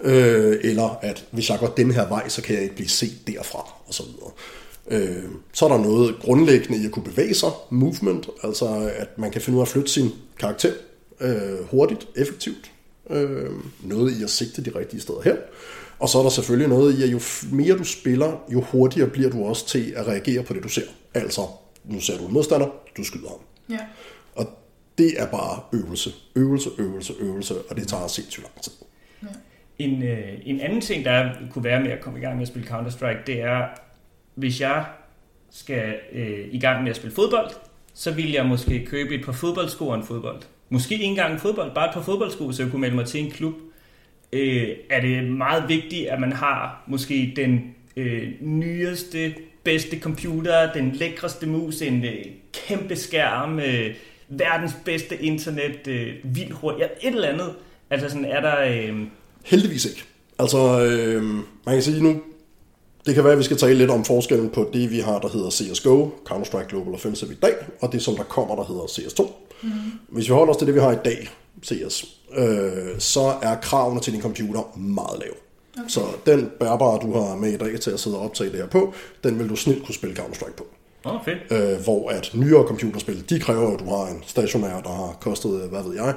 Øh, eller at hvis jeg går den her vej, så kan jeg ikke blive set derfra, og så videre. Øh, så er der noget grundlæggende i at kunne bevæge sig, movement, altså at man kan finde ud af at flytte sin karakter øh, hurtigt, effektivt. Øh, noget i at sigte de rigtige steder hen. Og så er der selvfølgelig noget i, at jo mere du spiller, jo hurtigere bliver du også til at reagere på det, du ser. Altså, nu ser du en modstander, du skyder ham. Ja. Og det er bare øvelse. Øvelse, øvelse, øvelse, og det tager sindssygt lang tid. En, øh, en anden ting, der kunne være med at komme i gang med at spille Counter-Strike, det er, hvis jeg skal øh, i gang med at spille fodbold, så vil jeg måske købe et par fodboldsko og en fodbold. Måske ikke engang en fodbold, bare et par fodboldsko, så jeg kunne melde mig til en klub. Øh, er det meget vigtigt, at man har måske den øh, nyeste, bedste computer, den lækreste mus, en øh, kæmpe skærm, øh, verdens bedste internet, øh, vildt hurtigt, ja, et eller andet. Altså sådan, er der... Øh, Heldigvis ikke. Altså, øh, man kan sige nu, det kan være, at vi skal tale lidt om forskellen på det, vi har, der hedder CSGO, Counter-Strike Global Offensive i dag, og det, som der kommer, der hedder CS2. Mm. Hvis vi holder os til det, vi har i dag, CS, øh, så er kravene til din computer meget lave. Okay. Så den bærbare, du har med i dag til at sidde og optage det her på, den vil du snilt kunne spille Counter-Strike på. Oh, fedt. Øh, hvor at nyere computerspil, de kræver, at du har en stationær, der har kostet, øh, hvad ved jeg.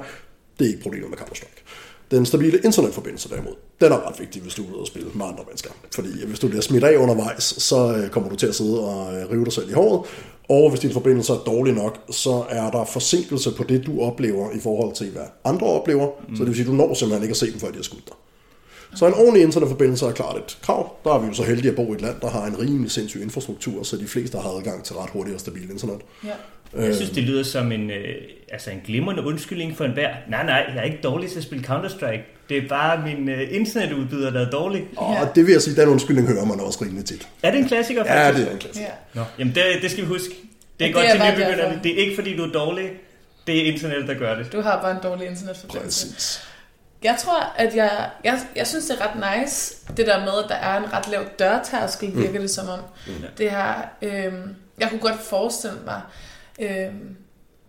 Det er ikke problemet med Counter-Strike. Den stabile internetforbindelse derimod, den er ret vigtig, hvis du er ude og spille med andre mennesker. Fordi hvis du bliver smidt af undervejs, så øh, kommer du til at sidde og øh, rive dig selv i håret. Og hvis din forbindelse er dårlig nok, så er der forsinkelse på det, du oplever i forhold til, hvad andre oplever. Mm. Så det vil sige, at du når simpelthen ikke at se dem, før de har skudt dig. Så en ordentlig internetforbindelse er klart et krav. Der er vi jo så heldige at bo i et land, der har en rimelig sindssyg infrastruktur, så de fleste har adgang til ret hurtigt og stabilt internet. Ja. Jeg synes, det lyder som en, øh, altså en glimrende undskyldning for enhver. Nej, nej, jeg er ikke dårlig til at spille Counter-Strike. Det er bare min øh, internetudbyder, der er dårlig. Og Ja. det vil jeg sige, den undskyldning hører man også rimelig tit. Er det en klassiker? Ja, faktisk? det er en klasse. ja. Nå, jamen det, det skal vi huske. Det er Og godt det er til nybegynderne. Det er ikke fordi, du er dårlig. Det er internettet, der gør det. Du har bare en dårlig internetforbindelse. Præcis. Jeg tror, at jeg, jeg, jeg synes, det er ret nice, det der med, at der er en ret lav dørtærskel, virker det som om. Mm. Det her, øhm, jeg kunne godt forestille mig, øhm,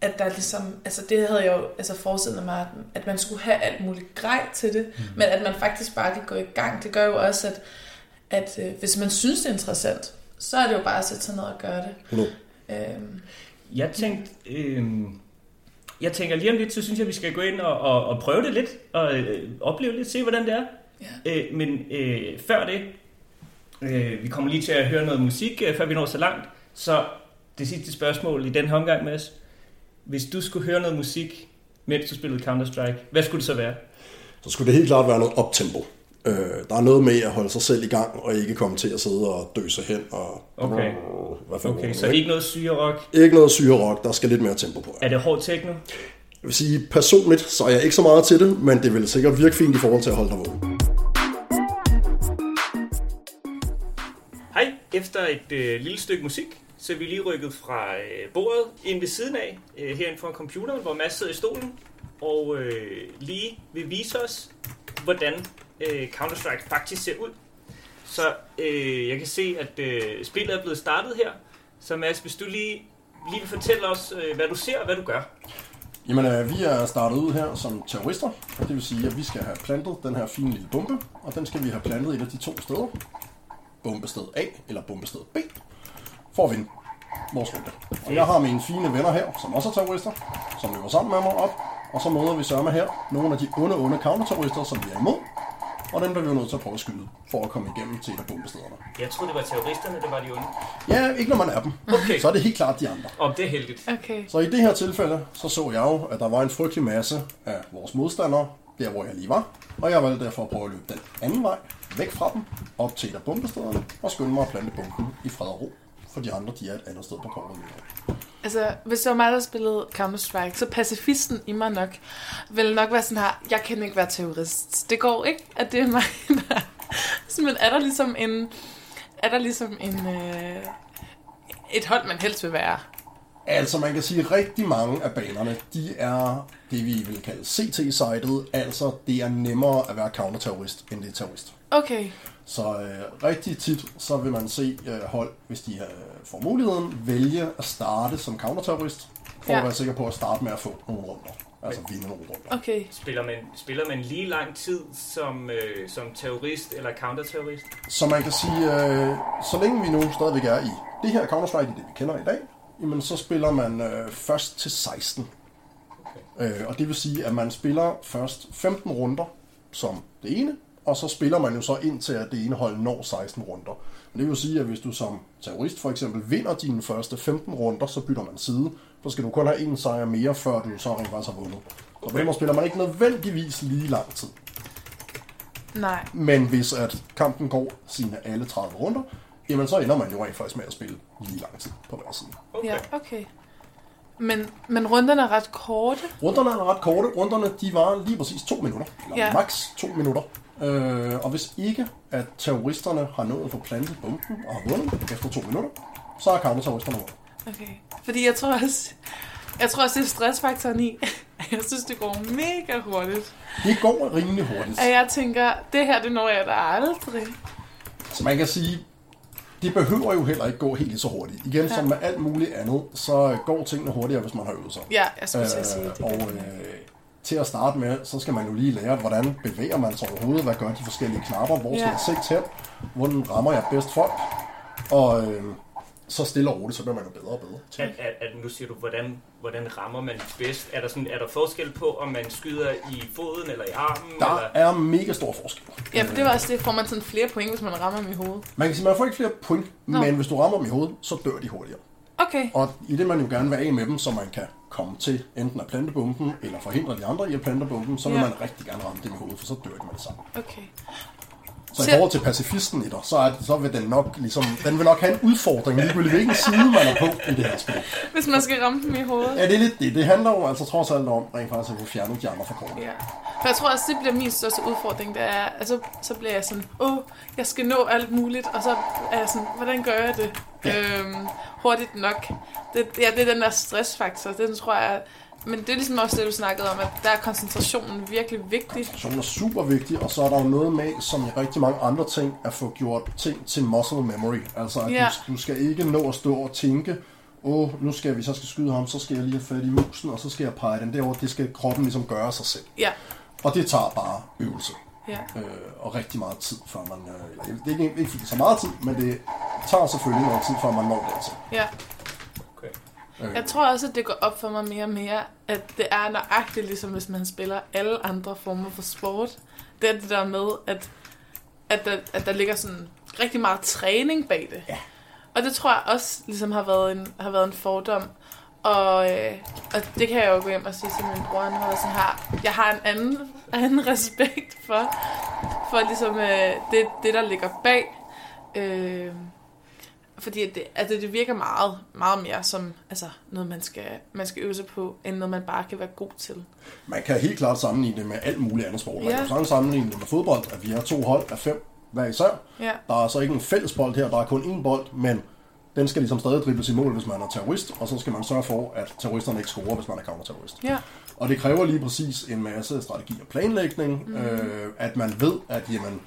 at der ligesom, altså det havde jeg jo altså forestillet mig, at, at man skulle have alt muligt grej til det, mm. men at man faktisk bare kan gå i gang. Det gør jo også, at, at øh, hvis man synes, det er interessant, så er det jo bare at sætte sig ned og gøre det. 100. Øhm, Jeg tænkte, øh, jeg tænker lige om lidt, så synes jeg, vi skal gå ind og, og, og prøve det lidt, og øh, opleve lidt, se hvordan det er. ja. Øh, men øh, før det, øh, vi kommer lige til at høre noget musik, øh, før vi når så langt. Så det sidste spørgsmål i den her omgang, Mads. Hvis du skulle høre noget musik, mens du spillede Counter-Strike, hvad skulle det så være? Så skulle det helt klart være noget optempo. Øh, der er noget med at holde sig selv i gang, og ikke komme til at sidde og dø sig hen. Og, Okay. Hvad Okay, var så det, ikke noget syre rock. ikke noget syre rock, der skal lidt mere tempo på. Er det hård techno? Jeg vil sige, personligt, så er jeg ikke så meget til det, men det vil sikkert virke fint i forhold til at holde dig vågen. Hej, efter et øh, lille stykke musik, så er vi lige rykket fra øh, bordet ind ved siden af, øh, herinde foran computeren, hvor Mads sidder i stolen, og øh, lige vil vise os, hvordan øh, Counter-Strike faktisk ser ud. Så øh, jeg kan se, at øh, spillet er blevet startet her. Så Mads, hvis du lige, lige vil fortælle os, øh, hvad du ser og hvad du gør. Jamen, øh, vi er startet ud her som terrorister, og det vil sige, at vi skal have plantet den her fine lille bombe, og den skal vi have plantet et af de to steder. Bombested A eller bombested B, for at vinde vores runde. Og jeg har mine fine venner her, som også er terrorister, som løber sammen med mig op, og så møder vi sørme her nogle af de onde, onde counterterrorister, som vi er imod, og dem bliver vi jo nødt til at prøve at skyde, for at komme igennem til et af bombestederne. Jeg troede, det var terroristerne, det var de onde. Ja, ikke når man er dem. Okay. Så er det helt klart de andre. Om det er heldigt. Okay. Så i det her tilfælde, så så jeg jo, at der var en frygtelig masse af vores modstandere, der hvor jeg lige var. Og jeg valgte derfor at prøve at løbe den anden vej, væk fra dem, op til et af bombestederne, og skynde mig at plante bomben i fred og ro. For de andre, de er et andet sted på kortet. Altså, hvis det var mig, der spillede Counter-Strike, så pacifisten i mig nok, vil nok være sådan her, jeg kan ikke være terrorist. Det går ikke, at det er mig, der... Men er der ligesom en... Er der ligesom en... Øh, et hold, man helst vil være? Altså, man kan sige, at rigtig mange af banerne, de er det, vi vil kalde CT-sidet. Altså, det er nemmere at være counterterrorist, end det er terrorist. Okay. Så øh, rigtig tit, så vil man se øh, hold, hvis de øh, får muligheden, vælge at starte som counterterrorist, for Ja. at være sikker på at starte med at få nogle runder. Altså vinde nogle runder. Okay. Spiller man, spiller man lige lang tid som, øh, som terrorist eller counterterrorist? Så man kan sige, øh, så længe vi nu stadigvæk er i det her Counter-Strike, i det vi kender i dag, jamen så spiller man øh, først til 16. Øh, og det vil sige, at man spiller først 15 runder som det ene, og så spiller man jo så indtil, at det ene hold når 16 runder. Men det vil sige, at hvis du som terrorist for eksempel vinder dine første 15 runder, så bytter man side. Så skal du kun have en sejr mere, før du så rent faktisk har vundet. Så på den måde spiller man ikke nødvendigvis lige lang tid. Nej. Men hvis at kampen går sine alle 30 runder, jamen så ender man jo rent faktisk med at spille lige lang tid på hver side. Okay. Ja, okay. Men, men runderne er ret korte. Runderne er ret korte. Runderne de var lige præcis to minutter. Eller Ja. ja. max to minutter. Øh, og hvis ikke at terroristerne har nået at få plantet bomben og har vundet efter to minutter, så har counterterroristerne vundet. Okay. Fordi jeg tror også, jeg tror også, det er stressfaktoren i. Jeg synes, det går mega hurtigt. Det går rimelig hurtigt. At jeg tænker, det her, det når jeg da aldrig. Så man kan sige, det behøver jo heller ikke gå helt så hurtigt. Igen, Ja. som med alt muligt andet, så går tingene hurtigere, hvis man har øvet sig. Ja, jeg skulle at sige Øh, det. og øh, til at starte med, så skal man jo lige lære, hvordan bevæger man sig overhovedet, hvad gør de forskellige knapper, hvor skal Ja. jeg sigte hen, hvordan rammer jeg bedst folk, og øh, så stille og roligt, så bliver man jo bedre og bedre. At, at, at, nu siger du, hvordan, hvordan rammer man bedst? Er der, sådan, er der forskel på, om man skyder i foden eller i armen? Der eller? er mega stor forskel. Ja, for det var også det. Får man sådan flere point, hvis man rammer dem i hovedet? Man kan sige, man får ikke flere point, Nå. men hvis du rammer dem i hovedet, så dør de hurtigere. Okay. Og i det man jo gerne vil af med dem, så man kan komme til enten at plante bomben, eller forhindre de andre i at plante bomben, så vil Ja. man rigtig gerne ramme dem i hovedet, for så dør de med det samme. Okay. Så i forhold til pacifisten i dig, så, er, så vil den nok ligesom, den vil nok have en udfordring, ligegyldigt hvilken side man er på i det her spil. Hvis man skal ramme dem i hovedet. Ja, det er lidt det. Det handler jo altså trods alt om rent faktisk at få fjernet de andre fra kortet. Ja. For jeg tror også, det bliver min største udfordring, det er, altså, så bliver jeg sådan, åh, oh, jeg skal nå alt muligt, og så er jeg sådan, hvordan gør jeg det øhm, hurtigt nok? Det, ja, det er den der stressfaktor, den tror jeg, men det er ligesom også det, du snakkede om, at der er koncentrationen virkelig vigtig. Koncentrationen er super vigtig, og så er der jo noget med, som i rigtig mange andre ting, at få gjort ting til muscle memory. Altså, at Ja. du, du skal ikke nå at stå og tænke, åh, nu skal vi så skal skyde ham, så skal jeg lige have fat i musen, og så skal jeg pege den derover. Det skal kroppen ligesom gøre sig selv. Ja, Og det tager bare øvelse. ja, øh, og rigtig meget tid, før man... Øh, det er ikke, ikke fordi så meget tid, men det tager selvfølgelig noget tid, før man når dertil. ja. Okay. Jeg tror også, at det går op for mig mere og mere, at det er nøjagtigt, ligesom hvis man spiller alle andre former for sport. Det er det der med, at, at, der, at der ligger sådan rigtig meget træning bag det. Ja. Og det tror jeg også ligesom har været en, har været en fordom. Og, øh, og det kan jeg jo gå hjem og sige til min bror, han sådan her, jeg har en anden, anden respekt for, for ligesom øh, det, det, der ligger bag. Øh, fordi det, altså det virker meget, meget mere som altså noget, man skal, man skal øve sig på, end noget, man bare kan være god til. man kan helt klart sammenligne det med alt muligt andet sport. Man Ja. kan sammenligne det med fodbold, at vi har to hold af fem hver især. Ja, Der er så ikke en fælles bold her, der er kun én bold, men den skal ligesom stadig dribles i mål, hvis man er terrorist, og så skal man sørge for, at terroristerne ikke scorer, hvis man er counterterrorist. ja, Og det kræver lige præcis en masse strategi og planlægning, mm. øh, at man ved, at jamen,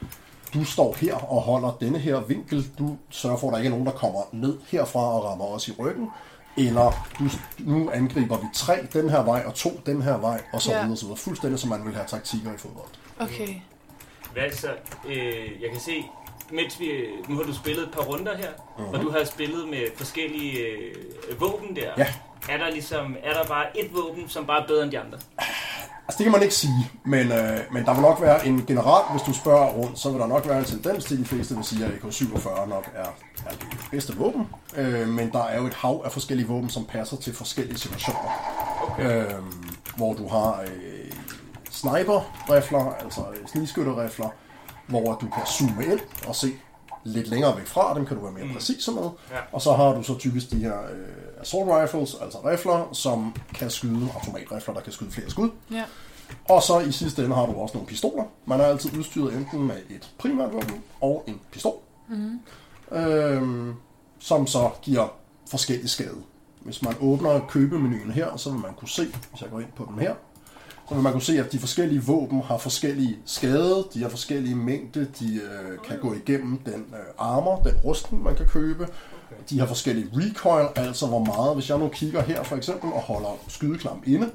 du står her og holder denne her vinkel, du sørger for, at der ikke er nogen, der kommer ned herfra og rammer os i ryggen, eller du, nu angriber vi tre den her vej, og to den her vej, og så Ja. videre, så videre. Fuldstændig som man vil have taktikker i fodbold. Okay. Hvad så? Øh, jeg kan se, mens vi, nu har du spillet et par runder her, uh-huh. og du har spillet med forskellige øh, våben der. Ja. Er der ligesom, er der bare et våben, som bare er bedre end de andre? Altså det kan man ikke sige, men, øh, men der vil nok være en generelt, hvis du spørger rundt, så vil der nok være en tendens til, at de fleste vil sige, at AK-47 nok er, er det bedste våben. Øh, men der er jo et hav af forskellige våben, som passer til forskellige situationer. Okay. Øh, hvor du har øh, sniper-rifler, altså snigskytterrifler, hvor du kan zoome ind og se lidt længere væk fra, dem kan du være mere præcis med. Ja. Og så har du så typisk de her øh, assault rifles, altså rifler, som kan skyde, automatrifler, der kan skyde flere skud. Ja. Og så i sidste ende har du også nogle pistoler. Man er altid udstyret enten med et primært våben og en pistol. Mm. Øhm, som så giver forskellig skade. Hvis man åbner købemenuen her, så vil man kunne se, hvis jeg går ind på den her, så vil man kunne se, at de forskellige våben har forskellige skade, de har forskellige mængde, de øh, kan gå igennem den øh, armor, den rustning, man kan købe. De har forskellige recoil, altså hvor meget, hvis jeg nu kigger her for eksempel og holder skydeklam inde,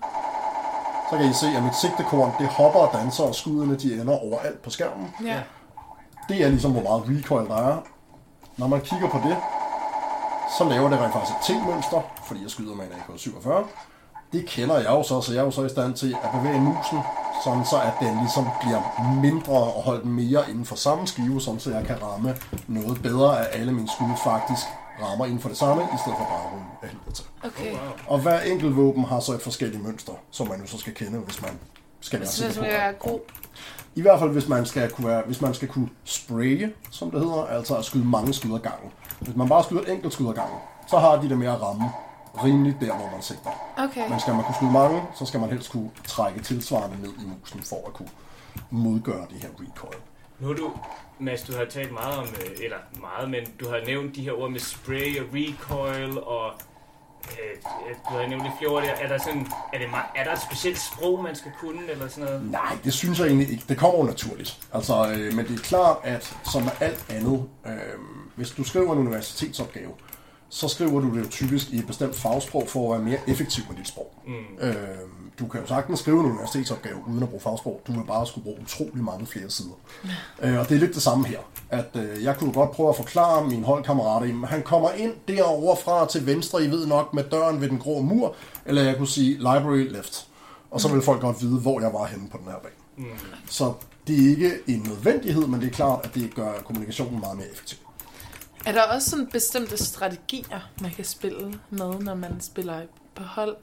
så kan I se, at mit sigtekorn, det hopper og danser, og skuddene de ender overalt på skærmen. Ja. Det er ligesom, hvor meget recoil der er. Når man kigger på det, så laver det rent faktisk et T-mønster, fordi jeg skyder med en AK-47. Det kender jeg jo så, så jeg er jo så i stand til at bevæge musen, sådan så at den ligesom bliver mindre og holdt mere inden for samme skive, sådan så jeg kan ramme noget bedre af alle mine skud faktisk rammer inden for det samme, i stedet for bare at rulle af helvede til. Okay. Og hver enkelt våben har så et forskelligt mønster, som man jo så skal kende, hvis man skal være Så sikker det på. vil være god. I hvert fald, hvis man skal kunne, være, hvis man skal kunne spraye, som det hedder, altså at skyde mange skud ad gangen. Hvis man bare skyder et enkelt skud ad gangen, så har de det med at ramme rimeligt der, hvor man sigter. Okay. Men skal man kunne skyde mange, så skal man helst kunne trække tilsvarende ned i musen, for at kunne modgøre det her recoil. Nu du, Mads, du har talt meget om, øh, eller meget, men du har nævnt de her ord med spray og recoil, og øh, du har nævnt det fjord der. Er der, sådan, er, det, er der et specielt sprog, man skal kunne, eller sådan noget? Nej, det synes jeg egentlig ikke. Det kommer jo naturligt. Altså, øh, men det er klart, at som med alt andet, øh, hvis du skriver en universitetsopgave, så skriver du det jo typisk i et bestemt fagsprog for at være mere effektiv med dit sprog. Mm. Øh, du kan jo sagtens skrive en universitetsopgave uden at bruge fagsprog. Du vil bare skulle bruge utrolig mange flere sider. Øh, og det er lidt det samme her. At øh, jeg kunne godt prøve at forklare min holdkammerat, at han kommer ind derovre fra til venstre, I ved nok, med døren ved den grå mur, eller jeg kunne sige library left. Og så ville folk godt vide, hvor jeg var henne på den her bane. Mm. Så det er ikke en nødvendighed, men det er klart, at det gør kommunikationen meget mere effektiv. Er der også sådan bestemte strategier, man kan spille med, når man spiller på hold?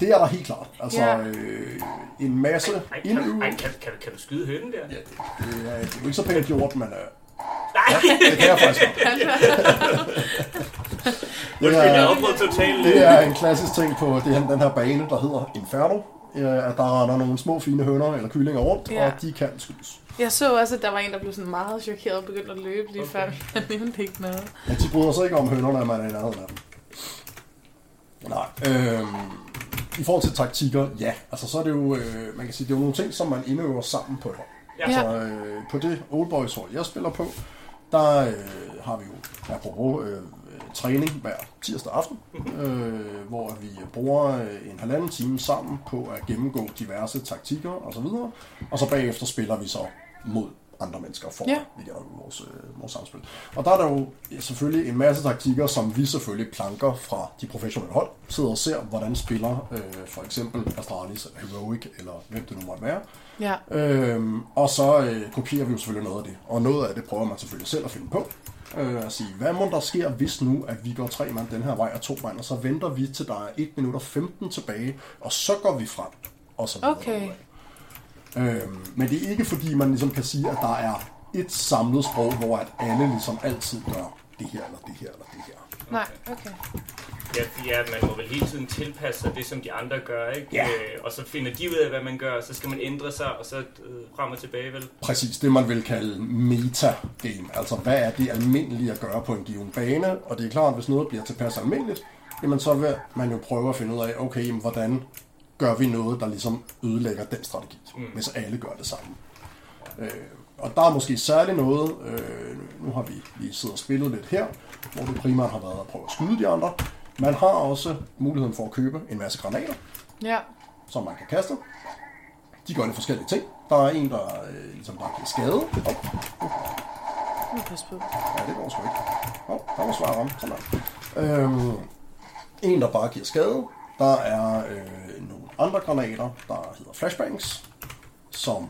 Det er der helt klart. Altså Ja. øh, en masse Ej, kan, du, ej, kan, kan, kan du skyde hønen der? Ja, det, det, er, det er jo ikke så pænt gjort, men øh, ja, det kan jeg faktisk godt. Det er, det er en klassisk ting på det her, den her bane, der hedder Inferno. Øh, At der render nogle små fine høner eller kyllinger rundt, Ja. og de kan skydes. Jeg så også, at der var en, der blev sådan meget chokeret og begyndte at løbe lige okay. før. Jeg nævnte ikke noget. Men de bryder sig ikke om hønerne, at man er i nærheden af dem. Nej. Øhm, I forhold til taktikker, ja. Altså så er det jo, øh, man kan sige, det er jo nogle ting, som man indøver sammen på et hold. Ja. Altså øh, på det Old Boys hold, jeg spiller på, der øh, har vi jo apropos øh, træning hver tirsdag aften, øh, hvor vi bruger øh, en halvanden time sammen på at gennemgå diverse taktikker osv. Og, og så bagefter spiller vi så mod andre mennesker for Ja. vi gør vores, øh, vores samspil. Og der er der jo selvfølgelig en masse taktikker, som vi selvfølgelig planker fra de professionelle hold. Sidder og ser, hvordan spiller øh, for eksempel Astralis eller Heroic, eller hvem det nu måtte være. Ja. Øhm, og så øh, kopierer vi jo selvfølgelig noget af det. Og noget af det prøver man selvfølgelig selv at finde på. Øh, at sige, hvad må der sker, hvis nu, at vi går tre mand den her vej og to mand, og så venter vi til der er 1 minut og 15 tilbage, og så går vi frem. Og så videre Okay. Øhm, men det er ikke fordi, man ligesom kan sige, at der er et samlet sprog, hvor at alle ligesom altid gør det her, eller det her, eller det her. Nej, okay. Ja, ja, man må vel hele tiden tilpasse sig det, som de andre gør, ikke? Ja. Øh, og så finder de ud af, hvad man gør, og så skal man ændre sig, og så øh, frem og tilbage, vel? præcis det, man vil kalde metagame. Altså, hvad er det almindelige at gøre på en given bane? Og det er klart, at hvis noget bliver tilpas almindeligt, jamen så vil man jo prøve at finde ud af, okay, jamen, hvordan gør vi noget, der ligesom ødelægger den strategi, mm. hvis alle gør det samme. Øh, og der er måske særligt noget, øh, nu har vi lige siddet og spillet lidt her, hvor det primært har været at prøve at skyde de andre. Man har også muligheden for at købe en masse granater, Ja. som man kan kaste. De gør lidt forskellige ting. Der er en, der øh, ligesom bare giver skade. Oh, Nu pas på. Ja, det går sgu ikke. Åh, oh, der var svar ramme. Sådan der. Øhm, en, der bare giver skade. Der er øh, nogle andre granater, der hedder flashbangs, som,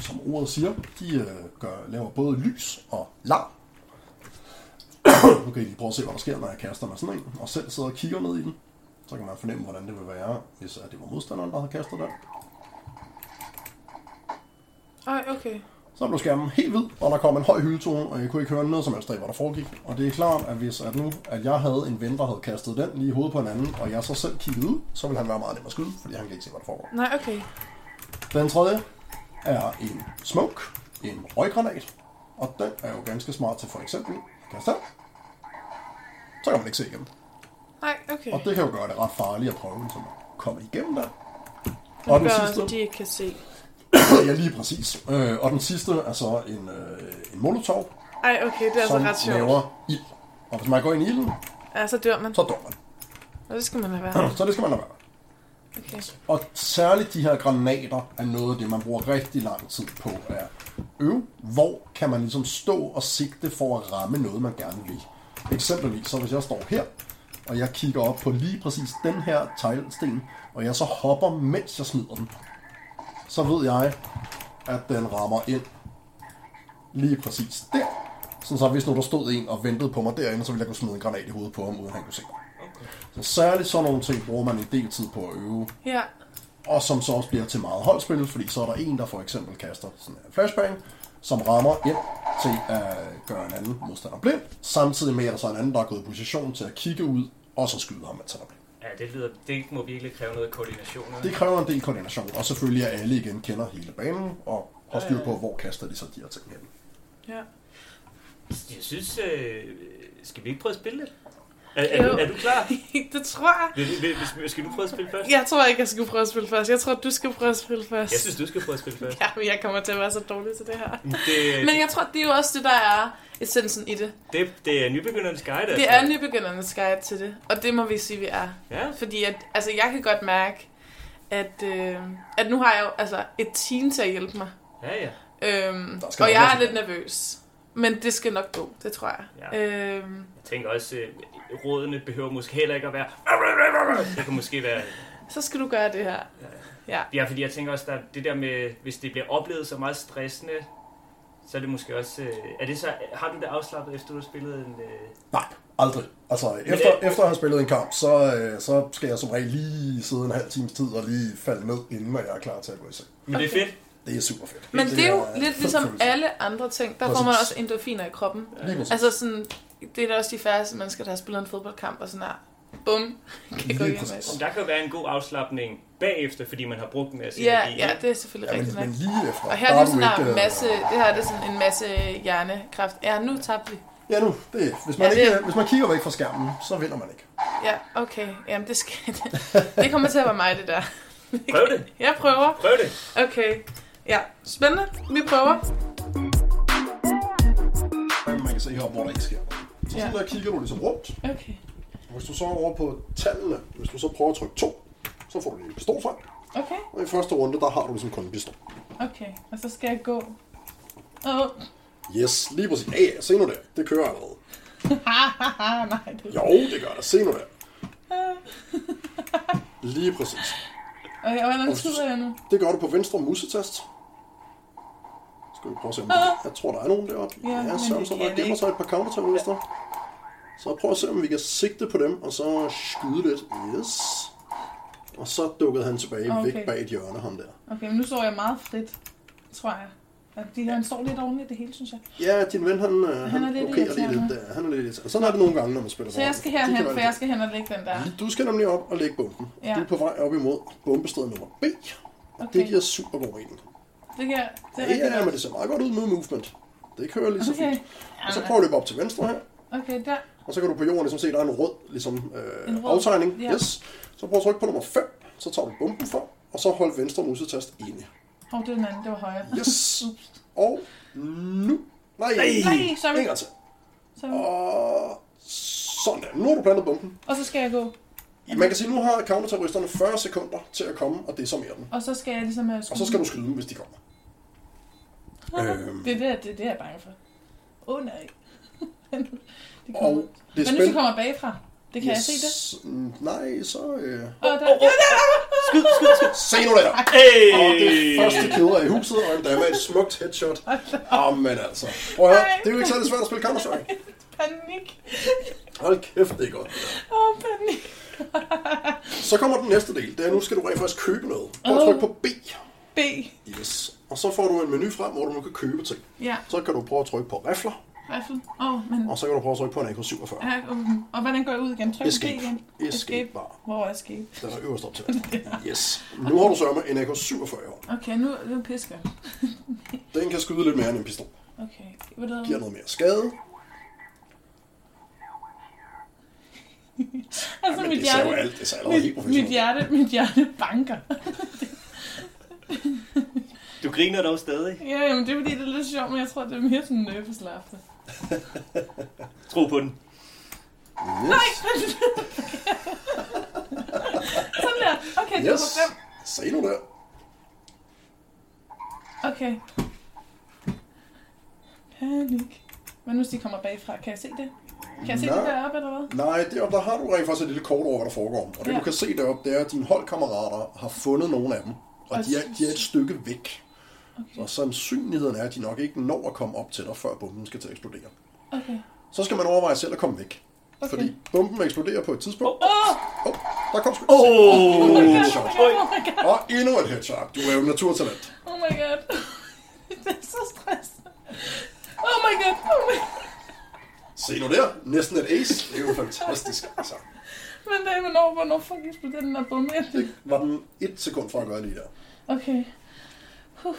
som ordet siger, de øh, gør, laver både lys og larm. Nu kan I lige prøve at se, hvad der sker, når jeg kaster med sådan en, og selv sidder og kigger ned i den. Så kan man fornemme, hvordan det vil være, hvis øh, det var modstanderen, der havde kastet den. Ej, okay. Så blev skærmen helt hvid, og der kom en høj hyldetone, og jeg kunne ikke høre noget som helst af, hvad der foregik. Og det er klart, at hvis at nu, at jeg havde en ven, der havde kastet den lige i hovedet på en anden, og jeg så selv kiggede ud, så ville han være meget nem at skyde, fordi han kan ikke se, hvad der foregår. Nej, okay. Den tredje er en smoke, en røggranat, og den er jo ganske smart til for eksempel at kaste den. Så kan man ikke se igennem. Nej, okay. Og det kan jo gøre det ret farligt at prøve, så man kommer igennem der. Det Og den gør sidste, at de ikke kan se. ja lige præcis. Øh, og den sidste er så en, øh, en molotov, Ej, okay, det er altså ret sjovt. laver ild. Og hvis man går ind i ilden, Ja, så dør man. så dør man. Og det skal man lade være. Så det skal man lade være. Okay. Og særligt de her granater er noget af det, man bruger rigtig lang tid på at øve. Hvor kan man ligesom stå og sigte for at ramme noget, man gerne vil. Eksempelvis, så hvis jeg står her, og jeg kigger op på lige præcis den her teglsten, og jeg så hopper, mens jeg smider den, så ved jeg, at den rammer ind lige præcis der. Sådan så hvis nu der stod en og ventede på mig derinde, så ville jeg kunne smide en granat i hovedet på ham, uden han kunne se mig. Så særligt sådan nogle ting bruger man en del tid på at øve. Ja. Og som så også bliver til meget holdspil, fordi så er der en, der for eksempel kaster sådan en flashbang, som rammer ind til at gøre en anden modstander blind, samtidig med, at der så er en anden, der er gået i position til at kigge ud, og så skyde ham, mens han er blind. Ja, det, lyder, det må virkelig kræve noget koordination. Det kræver en del koordination, og selvfølgelig at alle igen kender hele banen, og har styr på, hvor kaster de så de her ting hen. Ja. Jeg synes, øh, skal vi ikke prøve at spille lidt? Er, er, Jo. er du klar? det tror jeg. Vil, vil, vil, skal du prøve at spille først? Jeg tror ikke, jeg skal prøve at spille først. Jeg tror, du skal prøve at spille først. Jeg synes, du skal prøve at spille først. Ja, men jeg kommer til at være så dårlig til det her. Det, Men jeg tror, det er jo også det, der er essensen i det. det, det er nybegyndernes guide. Altså. Det er nybegyndernes guide til det, og det må vi sige, vi er. Ja, Fordi at, altså, jeg kan godt mærke, at, øh, at nu har jeg jo altså, et team til at hjælpe mig. ja, ja. Øhm, og jeg er lidt nervøs. Men det skal nok gå, det tror jeg. Ja. Øhm, Jeg tænker også, øh, rådene behøver måske heller ikke at være... Det kan måske være... så skal du gøre det her. Ja. Ja, fordi jeg tænker også, er det der med, hvis det bliver oplevet så meget stressende, så er det måske også... Øh, er det så, har du det afslappet, efter du har spillet en... Øh, Nej, aldrig. Altså, efter, det- efter at have spillet en kamp, så, øh, så skal jeg som regel lige sidde en halv times tid og lige falde ned, inden jeg er klar til at gå i seng. men okay. det er fedt. Det er super fedt. Men det er jo lidt ligesom følelse. alle andre ting. Der får man Præcis. også endorfiner i kroppen. Præcis. Altså sådan, det er da også de færreste mennesker, der har spillet en fodboldkamp og sådan her. Bum, kan gå hjem med. Der kan jo være en god afslapning bagefter, fordi man har brugt en masse Ja, energi. ja, det er selvfølgelig Ja, men, rigtigt nok. men lige efter, Og her er det sådan øh, masse, det her er det sådan en masse hjernekraft. Ja, nu tabte vi. Ja, nu. Det, hvis, man Ja, det- ikke, hvis man kigger væk fra skærmen, så vinder man ikke. Ja, okay. Jamen, det skal det. kommer til at være mig, det der. Prøv det. Jeg prøver. Prøv det. Okay. Ja, spændende. Vi prøver. Man kan se her, hvor der ikke sker Så Ja. sådan der kigger du ligesom rundt. Okay. Hvis du så er over på tallene, hvis du så prøver at trykke 2, så får du en pistol frem. Okay. Og i første runde, der har du ligesom kun en pistol. Okay. Og så skal jeg gå. Oh. Yes, lige præcis. Ja, ja, se nu der. Det kører allerede. Nej, det Jo, det gør det. Se nu der. Lige præcis. Okay, og hvordan skyder jeg nu? Det gør du på venstre musetast. Skal vi prøve at se, om jeg tror, der er nogen deroppe. Ja, Ja, så, så der gemmer sig et par counterterrorister. Så prøv at se, om vi kan sigte på dem, og så skyde lidt. Yes. Og så dukkede han tilbage Okay. væk bag et hjørne, ham der. Okay, men nu så jeg meget frit, tror jeg. De her, han står lidt ordentligt det hele, synes jeg. Ja, din ven, han, øh, han, Han er lidt lige irriterende. lidt der. Han er lidt irriterende. Sådan er det nogle gange, når man spiller Så jeg skal herhen, for lidt- jeg skal hen og lægge den der. Du skal nemlig op og lægge bomben. Ja. Du er på vej op imod bombested nummer B. Og Okay. det giver super god mening. Det, kan, det er Ja, ja, men det ser meget godt ud med movement. Det kører lige så Okay. fint. Og så prøver du at løbe op til venstre her. Okay, der. Og så kan du på jorden ligesom se, at der er en rød, ligesom, øh, En rød, aftegning. ja. Yes. Så prøv at trykke på nummer 5. Så tager du bomben for, og så hold venstre musetast inde. Hov, det er den anden. Det var højre. Yes. Og nu... Nej, Nej, sorry. en gang til. Så, Og sådan der. Nu har du plantet bomben. og så skal jeg gå. Man kan sige, nu har counterterroristerne 40 sekunder til at komme og desarmere dem. Og så skal jeg ligesom... Uh, Og så skal du skyde dem, hvis de kommer. øhm, Det er det, det, er det, jeg er bange for. Åh, oh, nej. det og kommer... det er Hvad nu, kommer bagfra? Det kan yes. jeg se det. Mm, Nej, så... Øh... Og der, Skyd, skyd, skyd. Se nu der! Hey! Og det første kill er i huset, og endda med et smukt headshot. Åh, men altså. Prøv at høre, det er jo ikke særlig svært at spille Counter-Strike. panik. Hold kæft, det er godt. Åh, oh, panik. Så kommer den næste del. Det er, nu skal du rent faktisk købe noget. Prøv at trykke på B. B. Yes. Og så får du en menu frem, hvor du nu kan købe ting. Ja, Så kan du prøve at trykke på rifler, rifle. Åh, oh, men... og så kan du prøve at trykke på en AK-47. Ja, um, og hvordan går jeg ud igen? Tryk på B Escape. igen. Escape bare. Hvor er escape? Den er øverst op til venstre. Yes. Nu har du sørget en AK-47 i hånden. Okay, nu, nu pisker. Den kan skyde lidt mere end en pistol. Okay. Er Giver noget mere skade. Altså, Men mit det ser jo hjerte, alt. Det allerede helt mit, mit hjerte, mit hjerte banker. Du griner dog stadig. Ja, jamen, det er fordi, det er lidt sjovt, men jeg tror, det er mere sådan nerveslafte. Tro på den. Yes. Sådan der. Okay, det Yes. var fem. Se nu der. Okay. Panik. Men hvis de kommer bagfra, kan jeg se det? Kan jeg se Nej. det deroppe, eller hvad? Nej, deroppe, der har du rent faktisk et lille kort over, hvad der foregår. Og det Ja. du kan se deroppe, det er, at dine holdkammerater har fundet nogle af dem. Og Og de er, de er et stykke væk. Okay. Så sandsynligheden er, at de nok ikke når at komme op til dig, før bomben skal til at eksplodere. Okay. Så skal man overveje selv at komme væk. Okay. Fordi bomben eksploderer på et tidspunkt. Åh! Oh, der kom sgu Åh! endnu et Oh headshot. my god, oh my god, Og endnu et headshot. Du er jo naturtalent. oh my god. Det er så stressende. Oh my god, oh my god. Se nu der. Næsten et ace. Det er jo fantastisk. Altså, Men det er, hvornår, hvornår fuck eksploderer den der bombe? det var den et sekund fra at gøre lige der. Okay. Huh.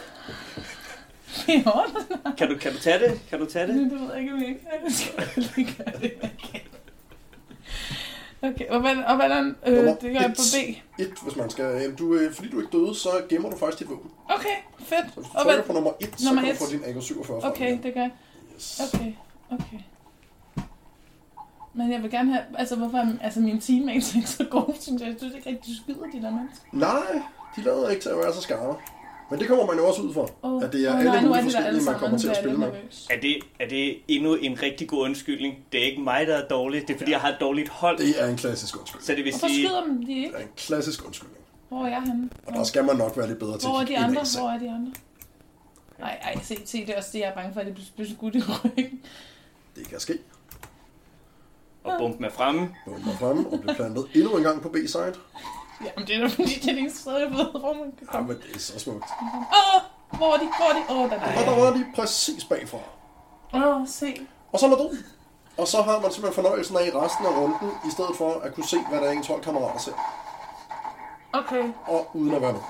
Kan du, kan du tage det? Kan du tage det? Det ved jeg ikke, om jeg ikke jeg skal lige gøre det. Okay. Okay, og, hvad, og hvordan øh, Nummer det gør jeg på et. B? Et, hvis man skal... øh, Du, øh, fordi du ikke døde, så gemmer du faktisk dit våben. Okay, fedt. Så hvis du Og trykker hvad, på nummer 1, så kan du et. få din AK-47 frem okay, det gør jeg. Yes. Okay, okay. Men jeg vil gerne have, altså hvorfor er altså mine teammates ikke så gode, synes jeg. Jeg synes ikke rigtig, de skyder de der mennesker. Nej, de lader ikke til at være så skarpe. Men det kommer man jo også ud fra, Åh, at det er åh, alle nej, nu mulige er der alle forskellige, man kommer til at spille med. Er det, er det endnu en rigtig god undskyldning? Det er ikke mig, der er dårlig. Det er, fordi jeg har et dårligt hold. Det er en klassisk undskyldning. Så det vil Hvorfor sige... skyder dem de Det ikke? er en klassisk undskyldning. Hvor er jeg henne? Og der skal man nok være lidt bedre til Hvor er de andre? Hvor er de andre? Nej, ej, se, se, det er også det, jeg er bange for, at de bliver skudt i ryggen. Det kan ske. Og bomben er fremme. Bomber fremme og bliver plantet endnu en gang på B-side. Jamen, det er da fordi, det er det eneste sted, jeg ved, hvor man kan Ja, komme. men det er så smukt. Åh, hvor er de? Hvor er de? Åh, der er Og der var de præcis bagfra. Åh, se. Og så er død. Og så har man simpelthen fornøjelsen af i resten af runden, i stedet for at kunne se, hvad der er ens holdkammerater ser. Okay, Og uden at være med.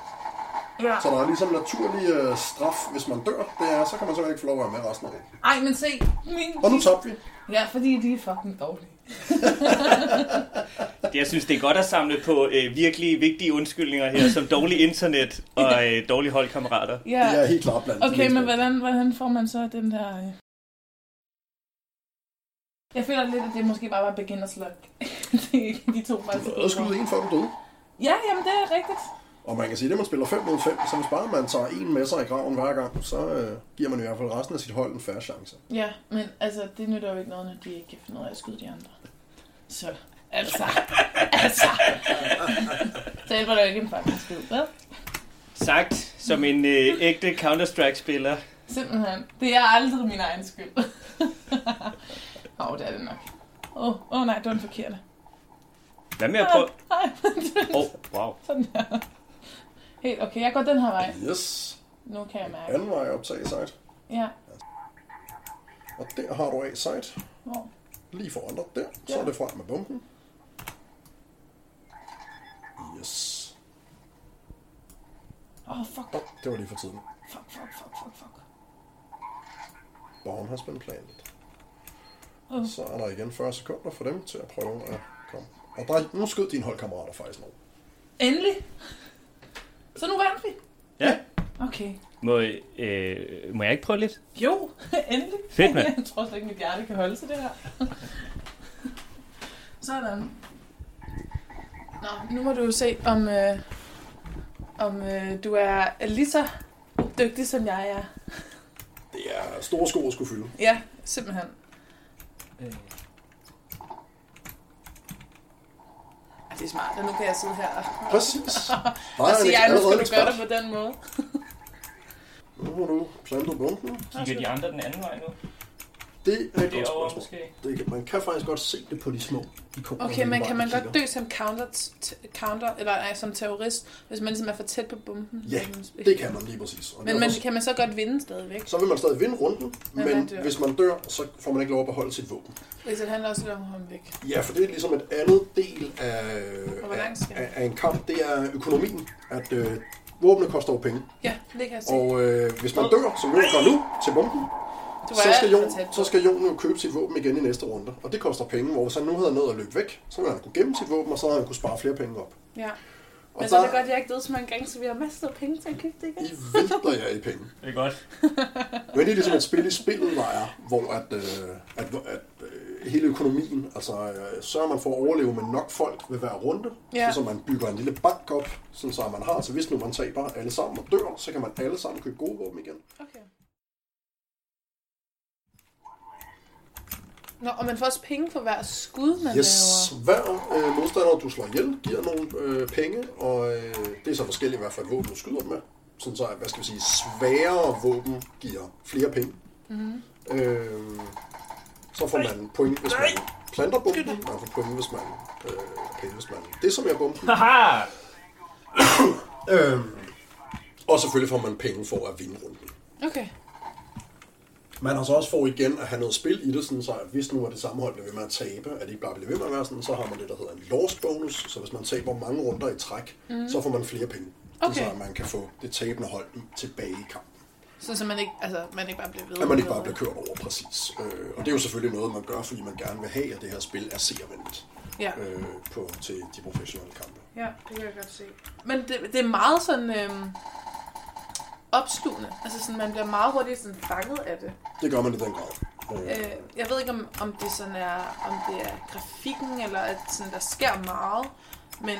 ja. Så der er ligesom naturlig øh, straf, hvis man dør. Det er, så kan man simpelthen ikke få lov at være med resten af runden. Ej, men se. Min... Og nu tabte vi. Ja, fordi de er fucking dårlige. Jeg synes, det er godt at samle på øh, virkelig vigtige undskyldninger her, som dårlig internet og øh, dårlige holdkammerater. Ja. Det er helt klart blandt Okay, men hvordan, hvordan får man så den der... øh? Jeg føler lidt, at det måske bare var beginner's luck. det er ikke de to Du faktisk. nåede at skyde en, før du døde. Ja, jamen det er rigtigt. Og man kan sige, at det man spiller 5 mod 5, så hvis bare man tager en med sig i graven hver gang, så øh, giver man i hvert fald resten af sit hold en færre chance. Ja, men altså, det nytter jo ikke noget, når de ikke kan finde ud af at skyde de andre. Så, altså, altså. Så hjælper det jo ikke en fucking skid, vel? Sagt som en øh, ægte Counter-Strike-spiller. Simpelthen. Det er aldrig min egen skyld. Åh, oh, det er det nok. Åh, oh, oh, nej, det var den forkerte. Hvad med at prøve... Nej, Åh, oh, wow. sådan der. Helt okay, jeg går den her vej. Yes. Nu kan jeg mærke. Anden vej op til A-side. Ja, Og der har du A-side. hvor? Lige foran dig der. Så Ja. er det frem med bomben. Yes. Åh, oh, fuck. Oh, det var lige for tiden. Fuck, fuck, fuck, fuck, fuck. Bomben has been planted. Åh. Så er der igen 40 sekunder for dem til at prøve at komme. Og der, nu skød dine holdkammerater faktisk nu. Endelig. Så nu vandt vi. Ja, Okay. Må, øh, må jeg ikke prøve lidt? Jo, endelig. Fedt, mand. Jeg tror slet ikke, mit hjerte kan holde til det her. Sådan. Nå, nu må du jo se, om, øh, om øh, du er lige så dygtig, som jeg er. Det er store sko at skulle fylde. Ja, simpelthen. Øh. Det er smart, og nu kan jeg sidde her og, Præcis. Og er sige, at nu skal du gøre det på den måde. Nu har du plantet bunken. Kigger de andre den anden vej nu? Det er et godt spørgsmål. Det kan, man kan faktisk godt se det på de små ikoner. Okay, men kan man godt dø som counter, t- counter eller nej, som terrorist, hvis man ligesom er for tæt på bomben? Ja, det kan man lige præcis. Og Men man, derfor- kan man så godt vinde stadigvæk? Så vil man stadig vinde runden, Men men man hvis man dør, så får man ikke lov at beholde sit våben. Hvis det handler også lidt om at holde væk. Ja, for det er ligesom et andet del af, af, af en kamp. Det er økonomien. At øh, våbnet koster jo penge. Ja, det kan jeg se. Og øh, hvis man dør, som Jon gør nu, til bomben, du så skal, Jon, på. så skal Jon jo købe sit våben igen i næste runde. Og det koster penge, hvor hvis han nu havde nået at løbe væk, så ville han kunne gemme sit våben, og så havde han kunne spare flere penge op. Ja. Og Men så er der det godt, at jeg ikke døde så mange gange, så vi har masser af penge til at købe det igen. I vælter jer i penge. Det er godt. Men det er ligesom et spil i spillet, der er, hvor at, øh, at, at øh, hele økonomien, altså øh, sørger man for at overleve med nok folk ved hver runde, Ja. ja. så man bygger en lille bank op, sådan så man har, så hvis nu man taber alle sammen og dør, så kan man alle sammen købe gode våben igen. Okay. Nå, og man får også penge for hver skud, man Yes, laver. hver øh, modstander, du slår ihjel, giver nogle øh, penge, og øh, det er så forskelligt, hvad for et våben du skyder med. Sådan så, hvad skal vi sige, sværere våben giver flere penge. Mm-hmm. Øh, så får man point, hvis man planter bomben, man får point, hvis man... Øh, okay, hvis man det som er bomben. Haha! Øh, og selvfølgelig får man penge for at vinde runden. Okay. Man har så også for igen at have noget spil i det, sådan så at hvis nu er det samme hold bliver ved med at tabe, at det ikke bare bliver ved med at være sådan, så har man det, der hedder en loss bonus. Så hvis man taber mange runder i træk, mm. så får man flere penge. Okay. Så at man kan få det tabende hold tilbage i kampen. Så, så man ikke, altså, man ikke bare bliver ved. At man ikke bare bliver kørt over, præcis. Øh, og det er jo selvfølgelig noget, man gør, fordi man gerne vil have, at det her spil er seervenligt Ja. øh, på, til de professionelle kampe. ja, det kan jeg godt se. Men det, det er meget sådan øhm, opslugende. Altså sådan, man bliver meget hurtigt sådan fanget af det. Det gør man i den grad. Øh, jeg ved ikke, om, om det sådan er, om det er grafikken, eller at sådan, der sker meget, men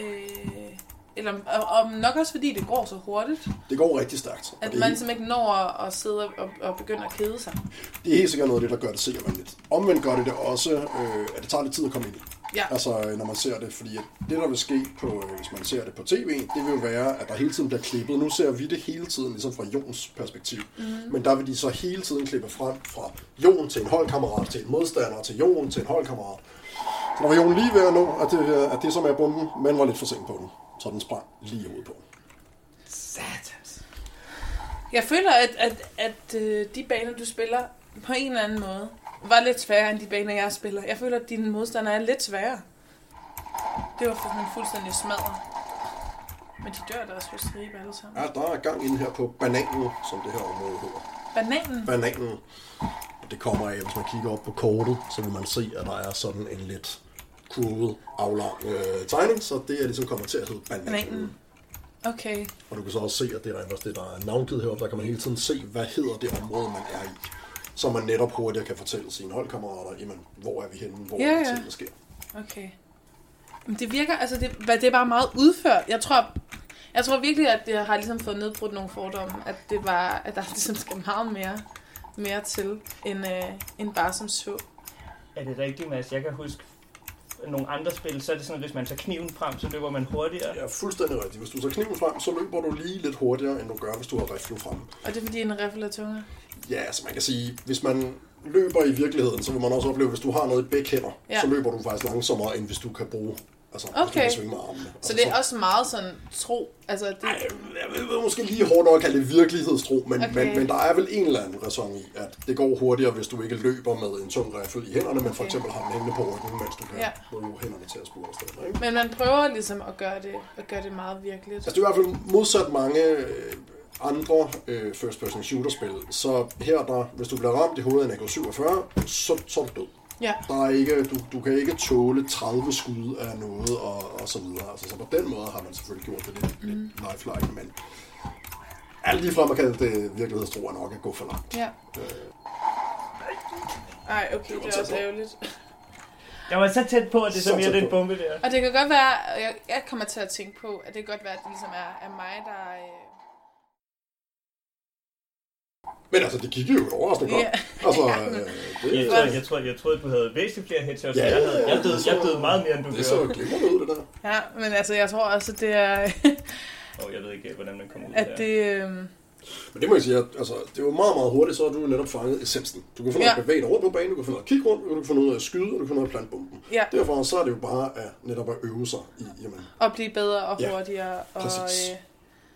øh, eller om- og, og nok også fordi det går så hurtigt, det går rigtig stærkt. at man helt, simpelthen ikke når at, sidde og, og begynde at kede sig. det er helt sikkert noget af det, der gør det seervenligt. Omvendt gør det det også, øh, at det tager lidt tid at komme ind i. Ja. Altså, øh, når man ser det, fordi det, der vil ske, på, øh, hvis man ser det på tv, det vil jo være, at der hele tiden bliver klippet. Nu ser vi det hele tiden, ligesom fra Jons perspektiv. Mhm. Mm. Men der vil de så hele tiden klippe frem fra Jon til en holdkammerat, til en modstander, til Jon til en holdkammerat. Så der var Jon lige ved at nå, at det, at det som er bomben, men var lidt for sent på den. Så den sprang lige hovedet på. Satans. Jeg føler, at, at, at øh, de baner, du spiller på en eller anden måde, var lidt sværere end de baner, jeg spiller. Jeg føler, at dine modstandere er lidt sværere. Det var sådan fuldstændig smadret. Men de dør da også på stribe alle sammen. Ja, der er gang inde her på bananen, som det her område hedder. Bananen. bananen. Og det kommer af, hvis man kigger op på kortet, så vil man se, at der er sådan en lidt kurvet, aflang øh, tegning, så det er ligesom kommer til at hedde bananen. Okay. Og du kan så også se, at det er også det, der er navngivet heroppe. Der kan man hele tiden se, hvad hedder det område, man er i. Så man netop hurtigere kan fortælle sine holdkammerater, jamen, hvor er vi henne, hvor Ja, er det ja. tingene sker. Okay. Men det virker, altså det, det er bare meget udført. Jeg tror, jeg tror virkelig, at det har ligesom fået nedbrudt nogle fordomme. At det var, at der ligesom skal meget mere, mere til, end, øh, end bare som så. Er det rigtigt, Mads? Jeg kan huske nogle andre spil, så er det sådan, at hvis man tager kniven frem, så løber man hurtigere. Ja, fuldstændig rigtigt. Hvis du tager kniven frem, så løber du lige lidt hurtigere, end du gør, hvis du har riflen frem. Og det er fordi, en riffel er tungere. Ja, altså man kan sige, hvis man løber i virkeligheden, så vil man også opleve, hvis du har noget i begge hænder, ja. så løber du faktisk langsommere, end hvis du kan bruge, hvis du Okay. svinge med armene. Så det er også meget sådan tro. Altså, det, Ej, jeg vil måske lige hårdt nok kalde det virkelighedstro, men, Okay. okay. men, men der er vel en eller anden ræson i, at det går hurtigere, hvis du ikke løber med en tung riffel i hænderne, men for Okay. eksempel har den hængende på ryggen, mens du kan Ja. bruge hænderne til at spure afsted. Ikke? men man prøver ligesom at gøre det, at gøre det meget virkeligt. Altså det er i hvert fald modsat mange øh, andre øh, first person shooter spil, så her der, hvis du bliver ramt i hovedet af en AK-47, så, så er du død. Ja. Der er ikke, du, du kan ikke tåle 30 skud af noget og, og så videre. Altså, så på den måde har man selvfølgelig gjort det lidt, mm. lidt lifelike, men Alt lige frem at kalde det virkelighedstro er nok at gå for langt. Ja. Ej, okay, det er også ærgerligt. Jeg var så tæt på, at det Så mere den på. bombe der. Og det kan godt være, og jeg, jeg kommer til at tænke på, at det kan godt være, at det ligesom er, er mig, der... Øh... Men altså, det gik jo overraskende godt. Ja. Altså, Ja, øh, det, Jeg tror, jeg, tror, jeg troede, du havde væsentligt flere headshots, Ja, ja, jeg ja, havde. ja, Jeg døde, det jeg døde meget mere, end du det så gjorde. glimrende ud, det der. Ja, men altså, jeg tror også, at det er, Og jeg ved ikke, hvordan man kommer ud at det... Øh... Men det må jeg sige, at altså, det er jo meget, meget hurtigt, så har du netop fanget essensen. Du kan finde ud af Ja. at bevæge dig rundt på banen, du kan finde ud af at kigge rundt, du kan finde ud af at skyde, og du kan finde ud af at plante bomben. Ja, Derfor så er det jo bare at netop at øve sig i, jamen, og blive bedre og Ja, hurtigere. Og, præcis. øh,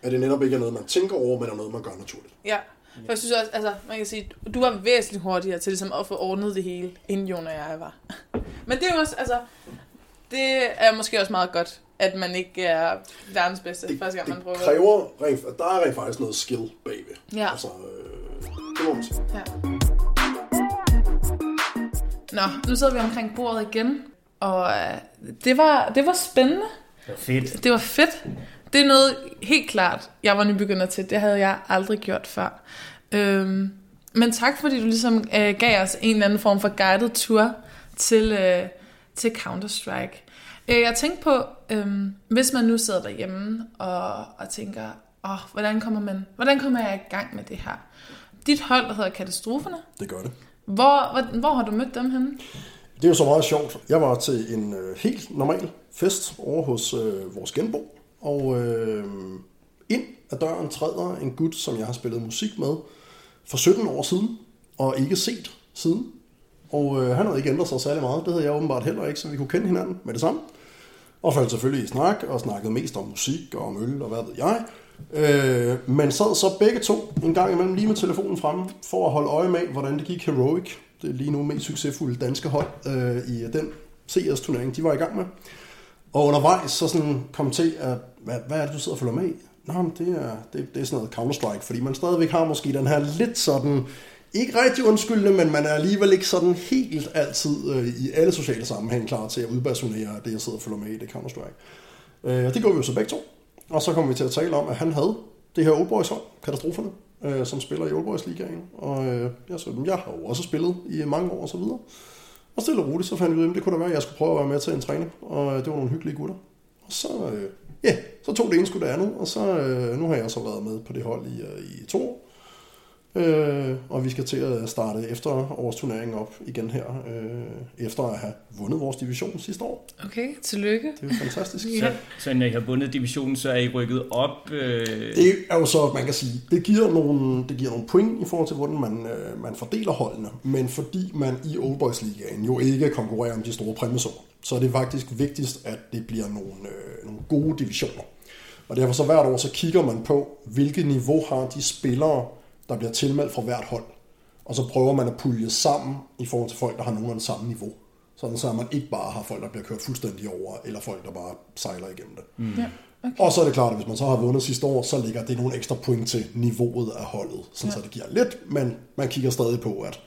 at det netop ikke er noget, man tænker over, men er noget, man gør naturligt. ja, for jeg synes også, altså, man kan sige, du var væsentligt hurtigere til ligesom at få ordnet det hele, inden Jon og jeg var. Men det er jo også, altså, det er måske også meget godt, at man ikke er verdens bedste, Det, første gang man det prøver. kræver, rent, der er rent faktisk noget skill bagved. Ja. Altså, øh, det må man sige. Ja. Nå, nu sidder vi omkring bordet igen, og øh, det var, det var spændende. Det var fedt. Det var fedt. Det er noget helt klart, jeg var nybegynder til. Det havde jeg aldrig gjort før. Øhm, men tak, fordi du ligesom øh, gav os en eller anden form for guided tour til, øh, til Counter-Strike. Øh, jeg tænkte på, øh, hvis man nu sidder derhjemme og, og tænker, åh, hvordan, kommer man, hvordan kommer jeg i gang med det her? Dit hold, der hedder Katastroferne, Det gør det. hvor, hvor, hvor har du mødt dem henne? Det er jo så meget sjovt. Jeg var til en øh, helt normal fest over hos øh, vores genbo, og øh, ind ad døren træder en gut, som jeg har spillet musik med for 17 år siden, og ikke set siden. Og øh, han havde ikke ændret sig særlig meget. Det havde jeg åbenbart heller ikke, så vi kunne kende hinanden med det samme. Og faldt selvfølgelig i snak, og snakkede mest om musik og om øl og hvad ved jeg. Øh, men sad så begge to en gang imellem lige med telefonen fremme, for at holde øje med, hvordan det gik Heroic, det er lige nu mest succesfulde danske hold øh, i den CS-turnering, de var i gang med. Og undervejs så sådan kom til, at hvad, hvad er det, du sidder og følger med i? Nå, men det er, det, det er sådan noget Counter-Strike, fordi man stadigvæk har måske den her lidt sådan, ikke rigtig undskyldende, men man er alligevel ikke sådan helt altid øh, i alle sociale sammenhæng klar til at udbasunere det, jeg sidder og følger med i, det Counter-Strike. Øh, det gjorde vi jo så begge to. Og så kom vi til at tale om, at han havde det her Old Boys hold, Katastroferne, øh, som spiller i Old Boys Ligaen. Og øh, jeg, så, jeg har jo også spillet i mange år og så videre. Og stille og roligt, så fandt vi ud af, at det kunne da være, at jeg skulle prøve at være med til en træning. Og øh, det var nogle hyggelige gutter. Og så, øh, ja, så tog det ene sgu det andet. Og så, øh, nu har jeg så været med på det hold i, øh, i to år. Øh, og vi skal til at starte efterårsturneringen op igen her, øh, efter at have vundet vores division sidste år. Okay, tillykke. Det er jo fantastisk. Ja. Så når I har vundet divisionen, så er I rykket op. Øh... Det er jo så, man kan sige, det giver nogle, det giver nogle point i forhold til, hvordan man, øh, man fordeler holdene. Men fordi man i Old Boys Ligaen jo ikke konkurrerer om de store præmiesummer, så er det faktisk vigtigst, at det bliver nogle, øh, nogle gode divisioner. Og derfor så hvert år, så kigger man på, hvilket niveau har de spillere, der bliver tilmeldt fra hvert hold. Og så prøver man at pulje sammen i forhold til folk, der har nogenlunde samme niveau. Sådan så man ikke bare har folk, der bliver kørt fuldstændig over, eller folk, der bare sejler igennem det. Mm. Ja, Okay. Og så er det klart, at hvis man så har vundet sidste år, så ligger det nogle ekstra point til niveauet af holdet. Sådan ja. så det giver lidt, men man kigger stadig på, at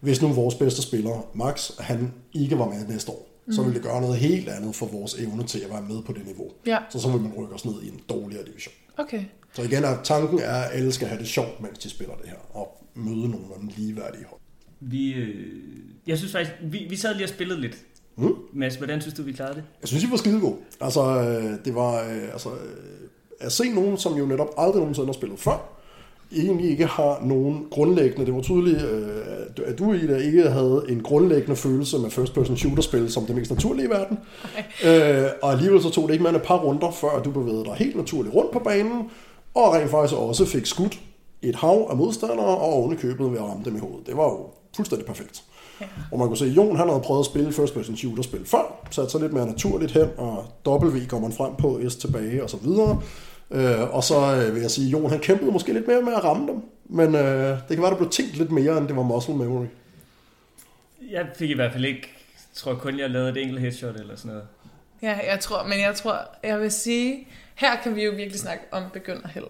hvis nu vores bedste spiller, Max, han ikke var med næste år, mm. så vil det gøre noget helt andet for vores evne til at være med på det niveau. Ja. Så så vil man rykke os ned i en dårligere division. Okay. Så igen, er tanken er, at alle skal have det sjovt, mens de spiller det her, og møde nogle af dem ligeværdige hold. Vi, øh... Jeg synes faktisk, vi, vi sad lige og spillede lidt. Mm. Mads, hvordan synes du, vi klarede det? Jeg synes, I var skide gode. Altså, øh, det var øh, altså, øh, at se nogen, som jo netop aldrig nogensinde har spillet før, egentlig ikke har nogen grundlæggende, det var tydeligt, øh, at du, Ida, ikke havde en grundlæggende følelse med first person shooter-spil som det mest naturlige i verden. Øh, og alligevel så tog det ikke mere end et par runder, før du bevægede dig helt naturligt rundt på banen, og rent faktisk også fik skudt et hav af modstandere, og oven i købet ved at ramme dem i hovedet. Det var jo fuldstændig perfekt. Ja. Og man kunne se, at Jon han havde prøvet at spille first person shooter spil før, sat sig lidt mere naturligt hen, og W går man frem på, S tilbage og så videre. Øh, og så øh, vil jeg sige, at Jon han kæmpede måske lidt mere med at ramme dem, men øh, det kan være, der blev tænkt lidt mere, end det var muscle memory. Jeg fik i hvert fald ikke, jeg tror kun, jeg lavede et enkelt headshot eller sådan noget. Ja, jeg tror, men jeg tror, jeg vil sige, her kan vi jo virkelig snakke om begynderheld.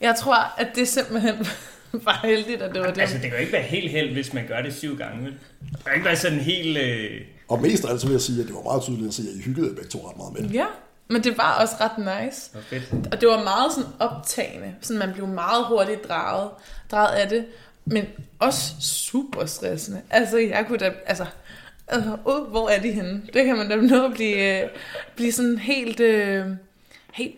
Jeg tror, at det simpelthen var heldigt, at det var det. Altså, det kan jo ikke være helt held, hvis man gør det syv gange. Det kan ikke være sådan helt... Øh... Og mest af alt så vil jeg sige, at det var meget tydeligt at se, at I hyggede begge to ret meget med det. Ja, Men det var også ret nice. Fedt. Og det var meget sådan optagende. Sådan, man blev meget hurtigt draget, draget af det. Men også super stressende. Altså, jeg kunne da... Altså, altså uh, hvor er de henne? Det kan man da nå at blive, øh, blive sådan helt... Øh, helt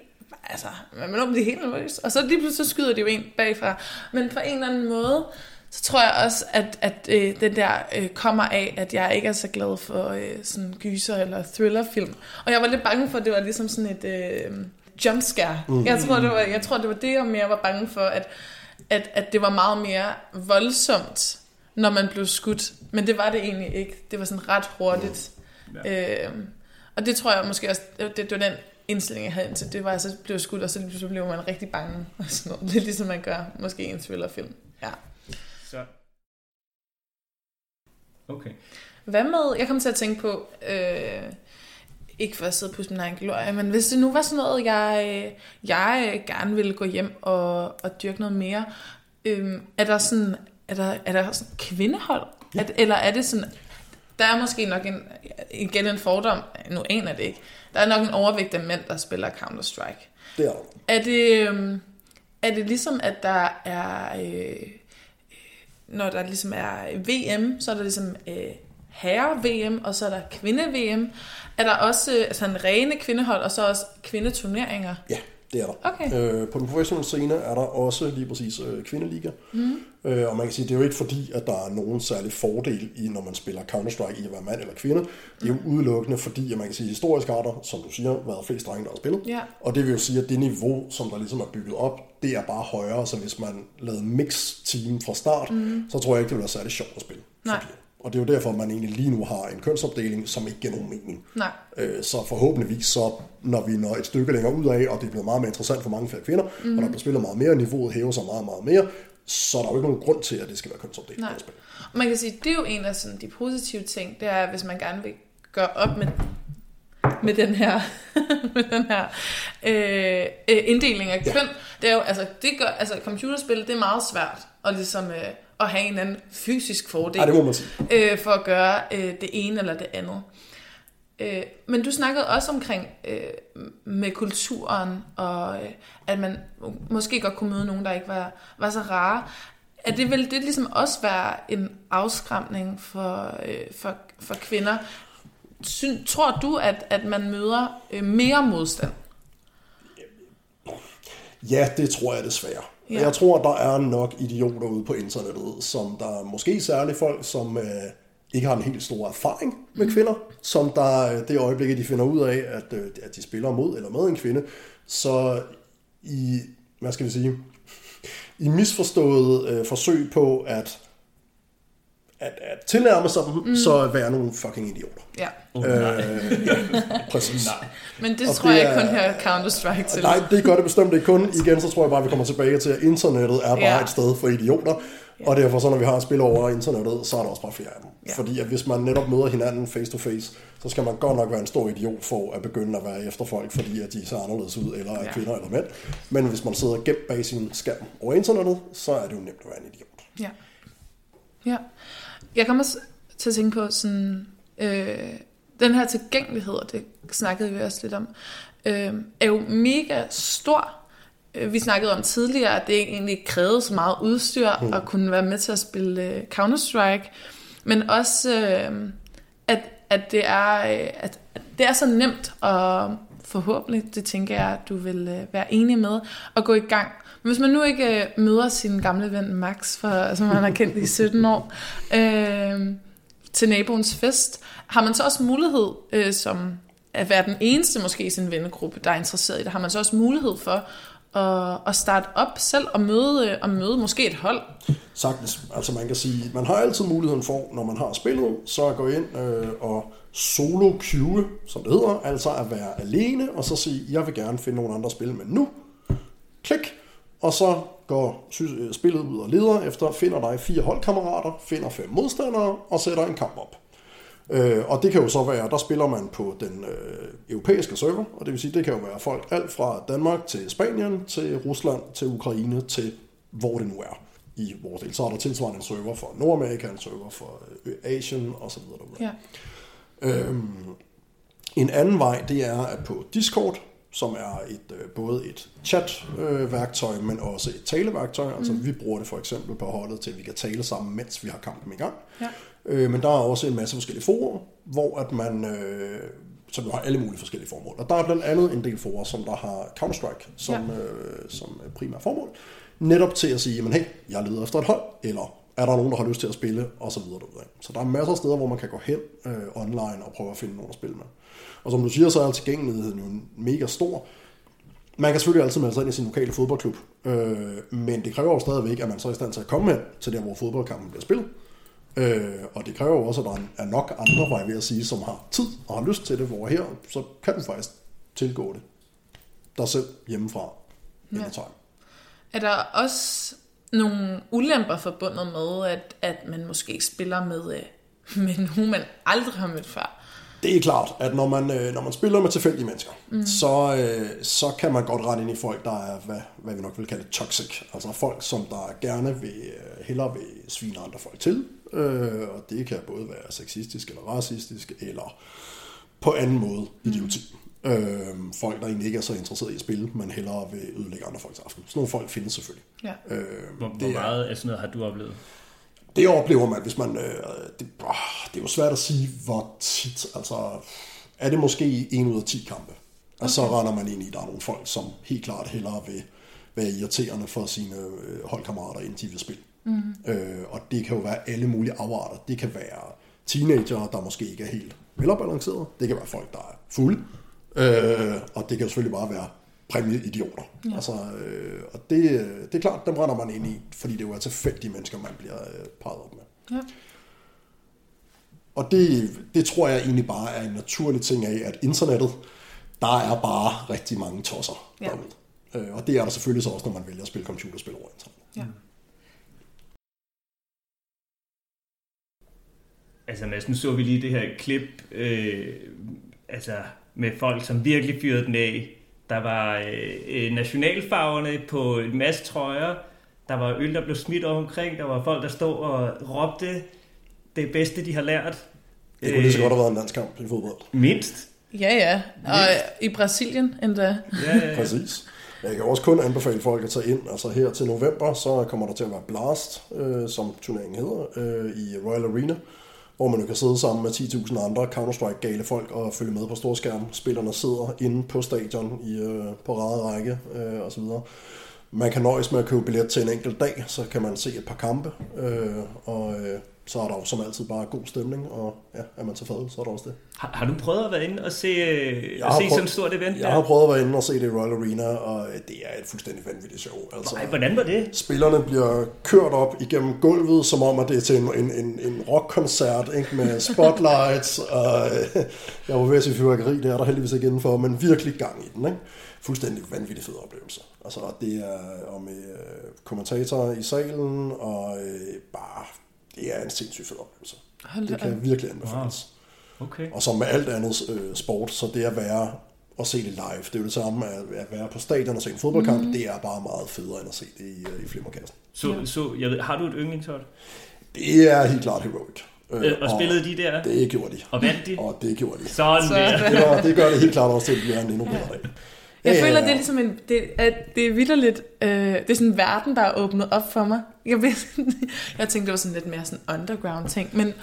altså, man må blive helt nervøs. Og så lige pludselig så skyder de jo en bagfra. Men på en eller anden måde, så tror jeg også, at, at øh, den der øh, kommer af, at jeg ikke er så glad for øh, sådan gyser- eller thrillerfilm. Og jeg var lidt bange for, at det var ligesom sådan et øh, jumpscare. Mm. Jeg, tror, det var, jeg tror, det var det, jeg mere var bange for, at, at, at det var meget mere voldsomt, når man blev skudt. Men det var det egentlig ikke. Det var sådan ret hurtigt. Ja. Øh, og det tror jeg måske også, det, det var den indstilling, jeg havde indtil. Det var, at så blev skudt, og så pludselig blev man rigtig bange. Og sådan noget. Lidt ligesom man gør måske i en thrillerfilm. Ja. Så. Okay. Hvad med, jeg kom til at tænke på, øh, ikke for at sidde på min egen glorie, men hvis det nu var sådan noget, jeg, jeg gerne ville gå hjem og, og dyrke noget mere, øh, er der sådan, er der, er der sådan kvindehold? Ja. At, eller er det sådan, der er måske nok en, igen en fordom, nu aner det ikke, der er nok en overvægt af mænd, der spiller Counter-Strike. Det er. Er det, øhm, er det ligesom, at der er, øh, når der ligesom er VM, så er der ligesom øh, herre-VM, og så er der kvinde-VM. Er der også øh, altså en rene kvindehold, og så også kvindeturneringer? Ja, det er der. Okay. Øh, på den professionelle scene er der også lige præcis øh, kvindeliga. Mm. Øh, og man kan sige, det er jo ikke fordi, at der er nogen særlig fordel i, når man spiller Counter-Strike i at være mand eller kvinde. Det er jo udelukkende fordi, at man kan sige, historisk har der, som du siger, været flest drenge, der har spillet. Ja. Og det vil jo sige, at det niveau, som der ligesom er bygget op, det er bare højere. Så hvis man lavede mix-team fra start, mm. så tror jeg ikke, det ville være særlig sjovt at spille. Nej. Og det er jo derfor, man egentlig lige nu har en kønsopdeling, som ikke giver nogen mening. Nej. Øh, Så forhåbentligvis så, når vi når et stykke længere ud af, og det er blevet meget mere interessant for mange flere kvinder, mm. og der bliver spillet meget mere, niveauet hæver sig meget, meget mere, så er der jo ikke nogen grund til, at det skal være kønsopdelt. Nej. Og man kan sige, det er jo en af sådan, de positive ting, det er, hvis man gerne vil gøre op med, med den her, med den her øh, øh, inddeling af køn. Ja. Det er jo, altså, det gør, altså, computerspil, det er meget svært at ligesom, øh, at have en anden fysisk fordel Ja, det må man sige. øh, for at gøre øh, det ene eller det andet. Øh, men du snakkede også omkring øh, med kulturen, og øh, at man måske godt kunne møde nogen, der ikke var, var så rare. Er det vil det ligesom også være en afskræmning for, øh, for, for kvinder? Syn, tror du, at, at man møder øh, mere modstand? Ja, det tror jeg desværre. Ja. Jeg tror, der er nok idioter ude på internettet, som der er måske særligt folk, som øh, ikke har en helt stor erfaring med Mm. kvinder, som der øh, det øjeblik, de finder ud af, at, øh, at de spiller mod eller med en kvinde, så i, hvad skal vi sige, i misforstået øh, forsøg på at, at, at tilnærme sig dem, mm. så være nogle fucking idioter. Ja. Øh, ja, præcis. Nej. Men det Og tror det jeg ikke er- kun her Counter-Strike til. Nej, det gør det bestemt ikke kun. Igen, så tror jeg bare, vi kommer tilbage til, at internettet er bare ja. et sted for idioter. Ja. Og derfor, så når vi har spil over internettet, så er der også bare flere af dem. Ja. Fordi at hvis man netop møder hinanden face to face, så skal man godt nok være en stor idiot for at begynde at være efter folk, fordi at de ser anderledes ud, eller er Ja. kvinder eller mænd. Men hvis man sidder gemt bag sin skærm over internettet, så er det jo nemt at være en idiot. Ja. Ja. Jeg kommer til at tænke på sådan, øh, den her tilgængelighed, og det snakkede vi også lidt om, øh, er jo mega stor. Øh, Vi snakkede om tidligere, at det ikke egentlig krævede så meget udstyr mm. at kunne være med til at spille øh, Counter-Strike, men også, øh, at, at, det er, at, at det er så nemt, og forhåbentlig, det tænker jeg, at du vil være enig med, at gå i gang. Men hvis man nu ikke møder sin gamle ven Max, for, som han har kendt i 17 år, øh, til naboens fest, har man så også mulighed, øh, som at være den eneste måske i sin vennegruppe, der er interesseret i det, har man så også mulighed for og, at starte op selv og møde, øh, og møde måske et hold. Sagtens. Altså man kan sige, man har altid muligheden for, når man har spillet, så at gå ind øh, og solo queue, som det hedder, altså at være alene, og så sige, jeg vil gerne finde nogle andre at spille med nu. Klik. Og så går øh, spillet ud og leder efter, finder dig fire holdkammerater, finder fem modstandere og sætter en kamp op. Øh, og det kan jo så være, der spiller man på den øh, europæiske server, og det vil sige, det kan jo være folk alt fra Danmark til Spanien, til Rusland, til Ukraine, til hvor det nu er i vores del. Så er der tilsvarende en server for Nordamerika, en server for øh, Asien osv. Ja. Øhm, En anden vej, det er at på Discord, som er et, øh, både et chat-værktøj, øh, men også et taleværktøj. Altså vi bruger det for eksempel på holdet til, at vi kan tale sammen, mens vi har kampen i gang. Ja. Øh, men der er også en masse forskellige forer, hvor at man, øh, som jo har alle mulige forskellige formål. Og der er blandt andet en del forer, som der har Counter-Strike som, Ja. øh, som primær formål. Netop til at sige, men hey, jeg leder efter et hold, eller er der nogen, der har lyst til at spille, og så videre derudad. Så der er masser af steder, hvor man kan gå hen øh, online og prøve at finde nogen at spille med. Og som du siger, så er tilgængeligheden jo mega stor. Man kan selvfølgelig altid melde sig ind i sin lokale fodboldklub, øh, men det kræver jo stadigvæk, at man så er i stand til at komme hen til der, hvor fodboldkampen bliver spillet. Øh, og det kræver jo også, at der er nok andre, var jeg ved at sige, som har tid og har lyst til det, hvor her, så kan du faktisk tilgå det dig selv hjemmefra. Ja. Er der også nogle ulemper forbundet med, at, at man måske spiller med, øh, med nogen, man aldrig har mødt før? Det er klart, at når man, øh, når man spiller med tilfældige mennesker, mm. så, øh, så kan man godt rette ind i folk, der er, hvad, hvad vi nok vil kalde toxic. Altså folk, som der gerne vil, hellere vil svine andre folk til. Øh, og det kan både være sexistisk eller racistisk, eller på anden måde idioti. Mm. Øh, folk, der egentlig ikke er så interesseret i at spille, men hellere vil ødelægge andre folks aften. Sådan nogle folk findes selvfølgelig. Ja. Øh, Hvor, hvor det er- meget af sådan noget har du oplevet? det oplever man, hvis man... Øh, det, åh, det er jo svært at sige, hvor tit. Altså, er det måske en ud af 10 kampe? Og så render man ind i, at der er nogle folk, som helt klart hellere vil være irriterende for sine øh, holdkammerater, end de vil spille. Mm. Øh, og det kan jo være alle mulige afarter. Det kan være teenager, der måske ikke er helt velafbalanceret. Det kan være folk, der er fulde. Øh, og det kan jo selvfølgelig bare være præmieidioter. Ja. Altså, øh, og det, det er klart, dem render man ind i, fordi det jo er tilfældige mennesker, man bliver øh, parret op med. Ja. Og det, det tror jeg egentlig bare er en naturlig ting af, at internettet, der er bare rigtig mange tosser Ja. derude. Øh, og det er der selvfølgelig så også, når man vælger at spille computerspil over internet. Ja. Altså Mads, nu så vi lige det her klip, øh, altså med folk, som virkelig fyrede den af. Der var øh, øh, nationalfarverne på en masse trøjer. Der var øl, der blev smidt omkring. Der var folk, der stod og råbte det bedste, de har lært. Det kunne lige så godt have været en landskamp i fodbold. Mindst. Ja, ja. Og i Brasilien endda. Ja, ja, ja. Præcis. Jeg kan også kun anbefale folk at tage ind. Altså her til november, så kommer der til at være Blast, øh, som turneringen hedder, øh, i Royal Arena, hvor man jo kan sidde sammen med 10.000 andre Counter-Strike-gale folk og følge med på storskærm. Spillerne sidder inde på stadion i, øh, på rade række øh, osv. Man kan nøjes med at købe billet til en enkelt dag, så kan man se et par kampe, øh, og øh, så er der jo som altid bare god stemning, og ja, er man til fadel, så er der også det. Har, har du prøvet at være inde og se, øh, Jeg at se prøvet- sådan et stort event Jeg der? har prøvet at være inde og se det i Royal Arena, og øh, det er et fuldstændig vanvittigt show. Altså, Ej, hvordan var det? spillerne bliver kørt op igennem gulvet, som om at det er til en, en, en, en rockkoncert ikke? med spotlights. og, øh, jeg var ved at sige fyrværkeri, det er der heldigvis ikke indenfor, men virkelig gang i den. Ikke? Fuldstændig vanvittig fed oplevelse. Altså, det er og med kommentatorer i salen, og øh, bare, det er en sindssygt fed oplevelse. Hold Det kan virkelig anbefales. Okay. Og som med alt andet øh, sport, så det at være og se det live, det er jo det samme at, at være på stadion og se en fodboldkamp, mm. det er bare meget federe end at se det i, øh, i flimmerkassen. Så, så jeg ved, har du et yndlingshold? Det er helt klart heroic. Øh, og spillede de der? Det gjorde de. Og vandt de? Og det gjorde de. Sådan Så- der. Det, var, det gør det helt klart også til, at det bliver en endnu bedre dag. Jeg Ja, ja, føler, ja. det er ligesom en, det, at det er vidderligt, øh, det er sådan en verden, der er åbnet op for mig. Jeg, ved, jeg tænkte, det var sådan lidt mere sådan underground ting, men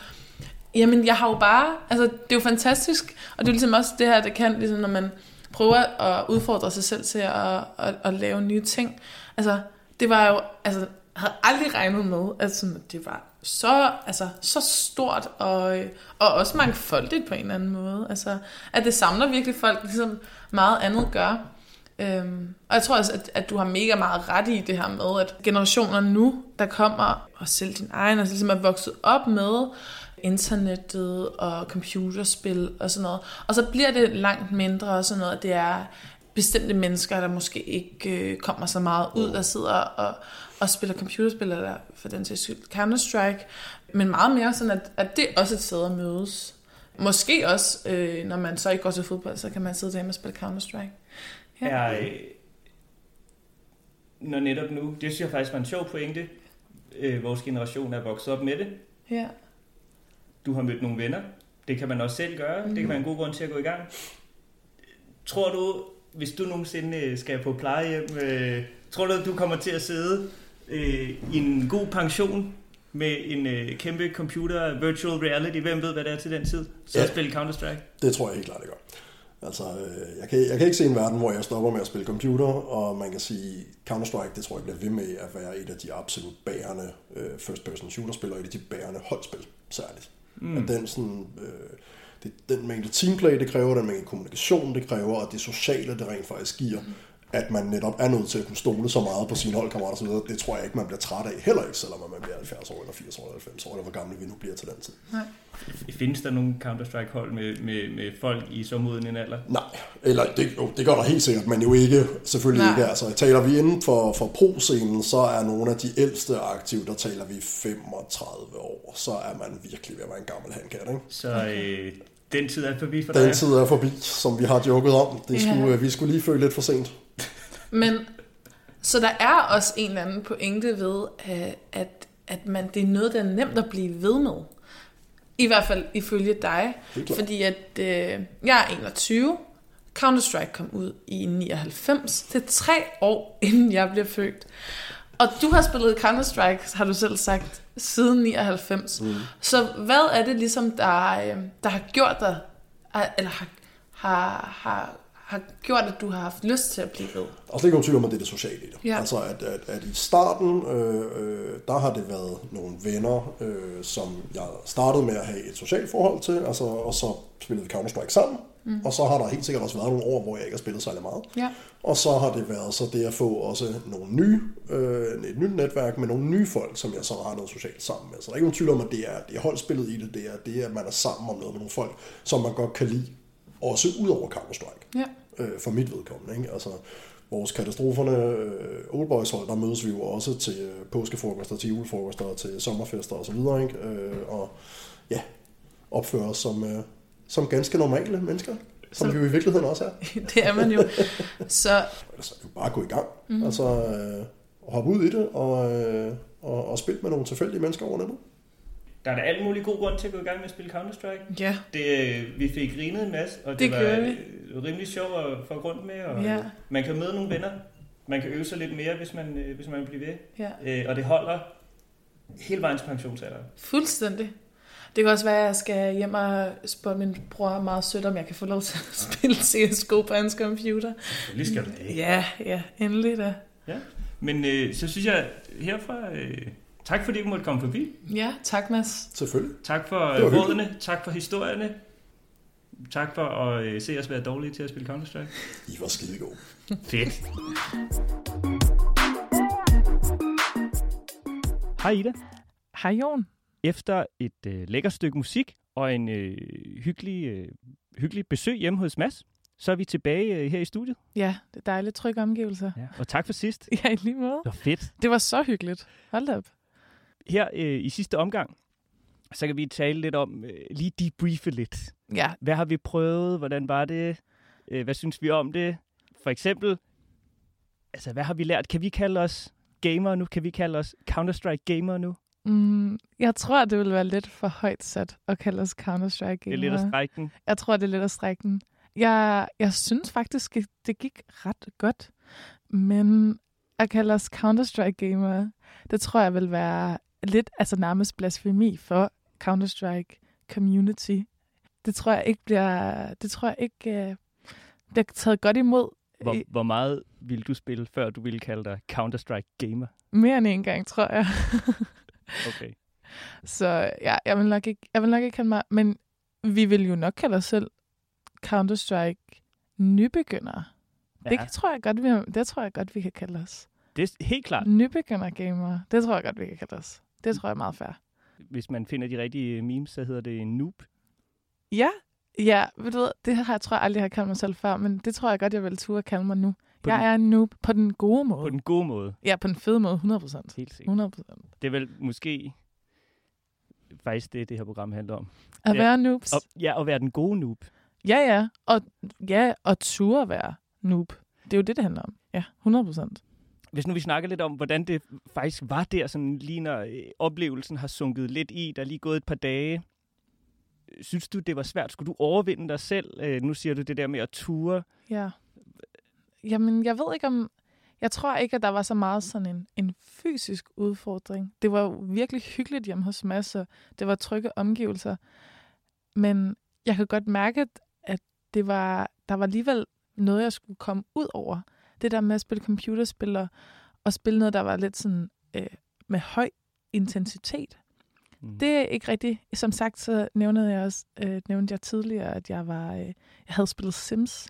jamen, jeg har jo bare, altså, det er jo fantastisk, og det er ligesom også det her, det kan, ligesom, når man prøver at udfordre sig selv til at, at, at lave nye ting. Altså, det var jo, altså, jeg havde aldrig regnet med, at sådan, det var så, altså, så stort og, og også mangfoldigt på en eller anden måde. Altså, at det samler virkelig folk, ligesom meget andet gør. Øhm, og jeg tror også, at, at du har mega meget ret i det her med, at generationer nu, der kommer, og selv din egen, altså ligesom er vokset op med internettet og computerspil og sådan noget. Og så bliver det langt mindre og sådan noget, at det er bestemte mennesker, der måske ikke øh, kommer så meget ud, der sidder og, og spiller computerspil, eller for den sags skyld Counter-Strike, men meget mere sådan, at, at det er også et sted at mødes. Måske også, øh, når man så ikke går til fodbold, så kan man sidde derhjemme og spille Counter-Strike. Ja. er, øh, når netop nu, det synes jeg faktisk var en sjov pointe, øh, vores generation er vokset op med det. ja. Du har mødt nogle venner, Det kan man også selv gøre. Det kan være en god grund til at gå i gang. Tror du, hvis du nogensinde øh, skal på plejehjem, øh, tror du, at du kommer til at sidde øh, i en god pension med en øh, kæmpe computer, virtual reality, hvem ved, hvad det er til den tid, så Ja. spille Counter-Strike? Det tror jeg helt klart, det gør. Altså, øh, jeg kan, jeg kan ikke se en verden, hvor jeg stopper med at spille computer, og man kan sige, Counter-Strike, det tror jeg bliver ved med at være et af de absolut bærende øh, first-person shooter-spil, og et af de bærende holdspil, særligt. Mm. At den, sådan, øh, det, den mængde teamplay, det kræver, den mængde kommunikation, det kræver, og det sociale, det rent faktisk giver, at man netop er nødt til at kunne stole så meget på sine holdkammerater osv., det tror jeg ikke, man bliver træt af, heller ikke, selvom man bliver 70 år, eller 80 år, eller 90 år, eller hvor gamle vi nu bliver til den tid. Findes der nogle Counter-Strike-hold med, med, med folk i så moden en alder? Nej, eller det, jo, det gør der helt sikkert, men jo ikke, selvfølgelig Nej. ikke. Altså, taler vi inden for, for pro-scenen, så er nogle af de ældste aktive, der taler vi 35 år, så er man virkelig ved at være en gammel handkat, ikke? Så øh, den tid er forbi for Den dig. tid er forbi, som vi har joket om. Det Ja. skulle, Vi skulle lige føle lidt for sent. Men, så der er også en eller anden pointe ved, øh, at, at man, det er noget, der er nemt at blive ved med. I hvert fald ifølge dig. Fordi at øh, jeg er 21. Counter-Strike kom ud i 99. Det er tre år, inden jeg bliver født. Og du har spillet Counter-Strike, har du selv sagt, siden 99. Mm. Så hvad er det ligesom, der, øh, der har gjort dig, eller har, har, har, har gjort, at du har haft lyst til at blive ved? Og slet ikke nogen tvivl om, at det er det sociale i det. Ja. Altså, at, at, at i starten, øh, øh, der har det været nogle venner, øh, som jeg startede med at have et socialt forhold til, altså, og så spillede vi Counter-Strike sammen. Mm. Og så har der helt sikkert også været nogle år, hvor jeg ikke har spillet særlig meget. Ja. Og så har det været så det at få også nogle nye, øh, et nyt netværk med nogle nye folk, som jeg så har noget socialt sammen med. Så der er ikke nogen tvivl om, at det er, det er holdspillet i det, det er det, at man er sammen om noget med nogle folk, som man godt kan lide, også ud over Counter-Strike Ja. øh, for mit vedkommende. Ikke? Altså, vores katastroferne øh, Old Boys hold, der mødes vi jo også til øh, påskefrokoster, til julefrokoster, til sommerfester osv. Ikke? Øh, og ja, opfører os som, øh, som ganske normale mennesker, som Så- vi jo i virkeligheden også er. Det er man jo. Så det jo bare gå i gang. Mm. Altså, øh, og hoppe ud i det, og, øh, og, og spille med nogle tilfældige mennesker over nettet. Der er der alt mulig god grund til at gå i gang med at spille Counter-Strike. ja, Det, øh, vi fik grinet en masse, og det, Det var vi. øh, rimelig sjovt at få rundt med. Og, Ja. Man kan møde nogle venner. Man kan øve sig lidt mere, hvis man, øh, hvis man vil blive ved. ja. Øh, og det holder hele vejen til pensionsalder. Fuldstændig. Det kan også være, at jeg skal hjem og spørge min bror meget sødt, om jeg kan få lov til at spille CSGO på hans computer. Selvfølgelig skal du det. Ja, ja, endelig da. Ja. Men øh, så synes jeg herfra, øh, tak fordi du måtte komme forbi. Ja, tak Mads. Selvfølgelig. Tak for øh, hyggeligt. rådene, tak for historierne. Tak for at øh, se os være dårlige til at spille Counter-Strike. I var skide gode. Fedt. Hej Ida. Hej Jon. Efter et øh, lækkert stykke musik og en øh, hyggelig, øh, hyggelig besøg hjemme hos Mads, så er vi tilbage øh, her i studiet. Ja, det er dejligt trygge omgivelser. Ja. Og tak for sidst. Ja, i lige måde. Det var fedt. Det var så hyggeligt. Hold da op. Her øh, i sidste omgang, så kan vi tale lidt om, øh, lige debriefe lidt. Ja, Hvad har vi prøvet? Hvordan var det? Øh, hvad synes vi om det? For eksempel, altså hvad har vi lært? Kan vi kalde os gamer nu? Kan vi kalde os Counter-Strike gamer nu? mm, jeg tror, det vil være lidt for højt sat at kalde os Counter-Strike Det er lidt at strække den. Jeg tror, det er lidt at strække den. Jeg, jeg synes faktisk, at det gik ret godt. Men at kalde os Counter-Strike-gamere, det tror jeg vil være lidt, altså nærmest blasfemi for Counter-Strike community. Det tror jeg ikke bliver, det tror jeg ikke uh, bliver taget godt imod. Hvor, hvor meget ville du spille, før du ville kalde dig Counter-Strike gamer? Mere end en gang, tror jeg. Okay. Så ja, jeg vil nok ikke, jeg vil nok ikke kalde mig, men vi vil jo nok kalde os selv Counter-Strike nybegyndere. Ja. Det tror jeg godt, vi, det tror jeg godt, vi kan kalde os. Det er helt klart, Nybegynder gamere. Det tror jeg godt, vi kan kalde os. Det tror jeg er meget fair. hvis man finder de rigtige memes, så hedder det en noob. Ja, ja, ved du hvad, det har jeg tror jeg aldrig har kaldt mig selv før, men det tror jeg godt, jeg vil turde kalde mig nu. På jeg den- er en noob på den gode måde. På den gode måde. Ja, på den fede måde, 100%. Helt sikkert. 100%. Det er vel måske faktisk det, det her program handler om. At Ja. være noobs. Og, ja, at være den gode noob. Ja, ja. Og, ja, og ture være noob. Det er jo det, det handler om. Ja, 100%. Hvis nu vi snakker lidt om, hvordan det faktisk var der, sådan lige når øh, oplevelsen har sunket lidt i, der er lige gået et par dage. synes du, det var svært? Skulle du overvinde dig selv? Øh, nu siger du det der med at ture. Ja. Jamen, jeg ved ikke om... Jeg tror ikke, at der var så meget sådan en, en fysisk udfordring. Det var jo virkelig hyggeligt hjemme hos Mads, og det var trygge omgivelser. Men jeg kan godt mærke, at det var, der var alligevel noget, jeg skulle komme ud over. Det der med at spille computerspil og, og spille noget, der var lidt sådan øh, med høj intensitet. Mm. Det er ikke rigtigt. Som sagt, så nævnede jeg også, øh, nævnte jeg tidligere, at jeg var, øh, jeg havde spillet Sims.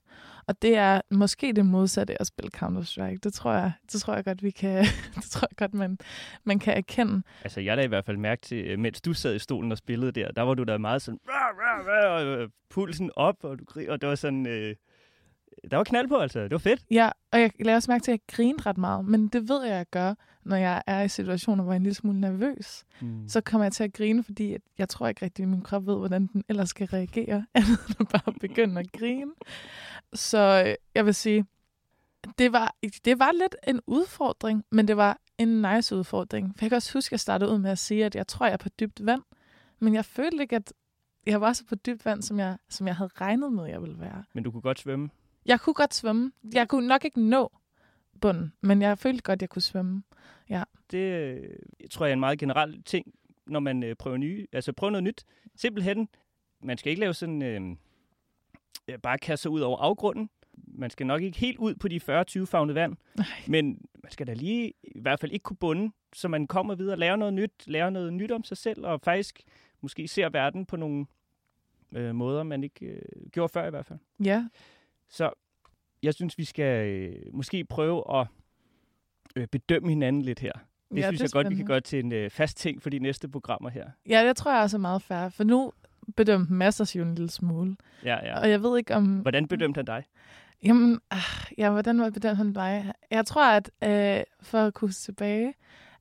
Og det er måske det modsatte af at spille Counter-Strike. Det tror jeg, det tror jeg godt, vi kan, det tror jeg godt, man, man kan erkende. Altså, jeg lagde i hvert fald mærke til, øh, mens du sad i stolen og spillede der, der var du da meget sådan, rah, rah, rah, og øh, pulsen op, og, du, og det var sådan, øh, der var knald på, altså. Det var fedt. Ja, og jeg lader også mærke til, at jeg griner ret meget, men det ved jeg, at jeg gør, når jeg er i situationer, hvor jeg er en lille smule nervøs. Mm. Så kommer jeg til at grine, fordi at jeg tror ikke rigtig, at min krop ved, hvordan den ellers skal reagere, andet end bare at begynde at grine. Så øh, jeg vil sige, det var, det var lidt en udfordring, men det var en nice udfordring. For jeg kan også huske, at jeg startede ud med at sige, at jeg tror, jeg er på dybt vand. Men jeg følte ikke, at jeg var så på dybt vand, som jeg, som jeg havde regnet med, jeg ville være. Men du kunne godt svømme. Jeg kunne godt svømme. Jeg kunne nok ikke nå bunden, men jeg følte godt, at jeg kunne svømme. Det øh, tror jeg er en meget generel ting, når man øh, prøver nye, altså prøver noget nyt. Simpelthen, man skal ikke lave sådan, øh, bare kaste sig ud over afgrunden. Man skal nok ikke helt ud på de 40-20 favnede vand, Nej. men man skal da lige i hvert fald ikke kunne bunde, så man kommer videre og lærer noget nyt, lærer noget nyt om sig selv, og faktisk måske ser verden på nogle øh, måder, man ikke øh, gjorde før i hvert fald. Ja, Så jeg synes, vi skal øh, måske prøve at øh, bedømme hinanden lidt her. Det ja, synes er jeg godt, vi kan gøre til en øh, fast ting for de næste programmer her. Ja, det tror jeg også er meget fair, for nu bedømte Masters jo en lille smule. Ja, Ja. Og jeg ved ikke om... Hvordan bedømte han dig? Jamen, ah, ja, hvordan var bedømte han dig? Jeg tror, at øh, for at kunne tilbage,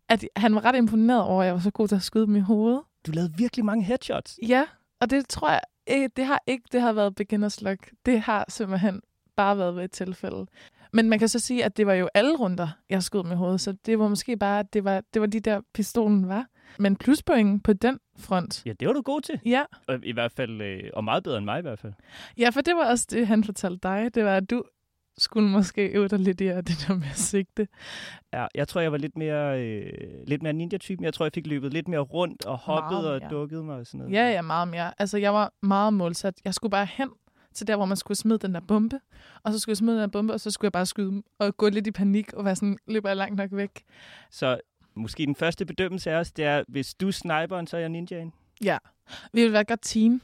at han var ret imponeret over, at jeg var så god til at skyde dem i hovedet. Du lavede virkelig mange headshots. Ja, og det tror jeg ikke, det har ikke det har været beginners luck. Det har simpelthen bare været ved et tilfælde. Men man kan så sige, at det var jo alle runder, jeg skød med hovedet, så det var måske bare, at det var, det var de der, pistolen var. Men pluspoint på den front. Ja, det var du god til. Ja, I hvert fald, øh, og meget bedre end mig i hvert fald. ja, for det var også det, han fortalte dig. Det var, at du skulle måske øve dig lidt i det der med at sigte. Ja, jeg tror, jeg var lidt mere, øh, lidt mere ninja-typen. Jeg tror, jeg fik løbet lidt mere rundt og hoppet og dukket mig og sådan noget. Ja, ja, meget mere. Altså, jeg var meget målsat. Jeg skulle bare hen til der, hvor man skulle smide den der bombe. Og så skulle jeg smide den der bombe, og så skulle jeg bare skyde dem. Og gå lidt i panik og være sådan, løber jeg langt nok væk. Så måske den første bedømmelse af os, det er, hvis du er sniperen, så er jeg ninjaen. Ja. Vi vil være et godt team.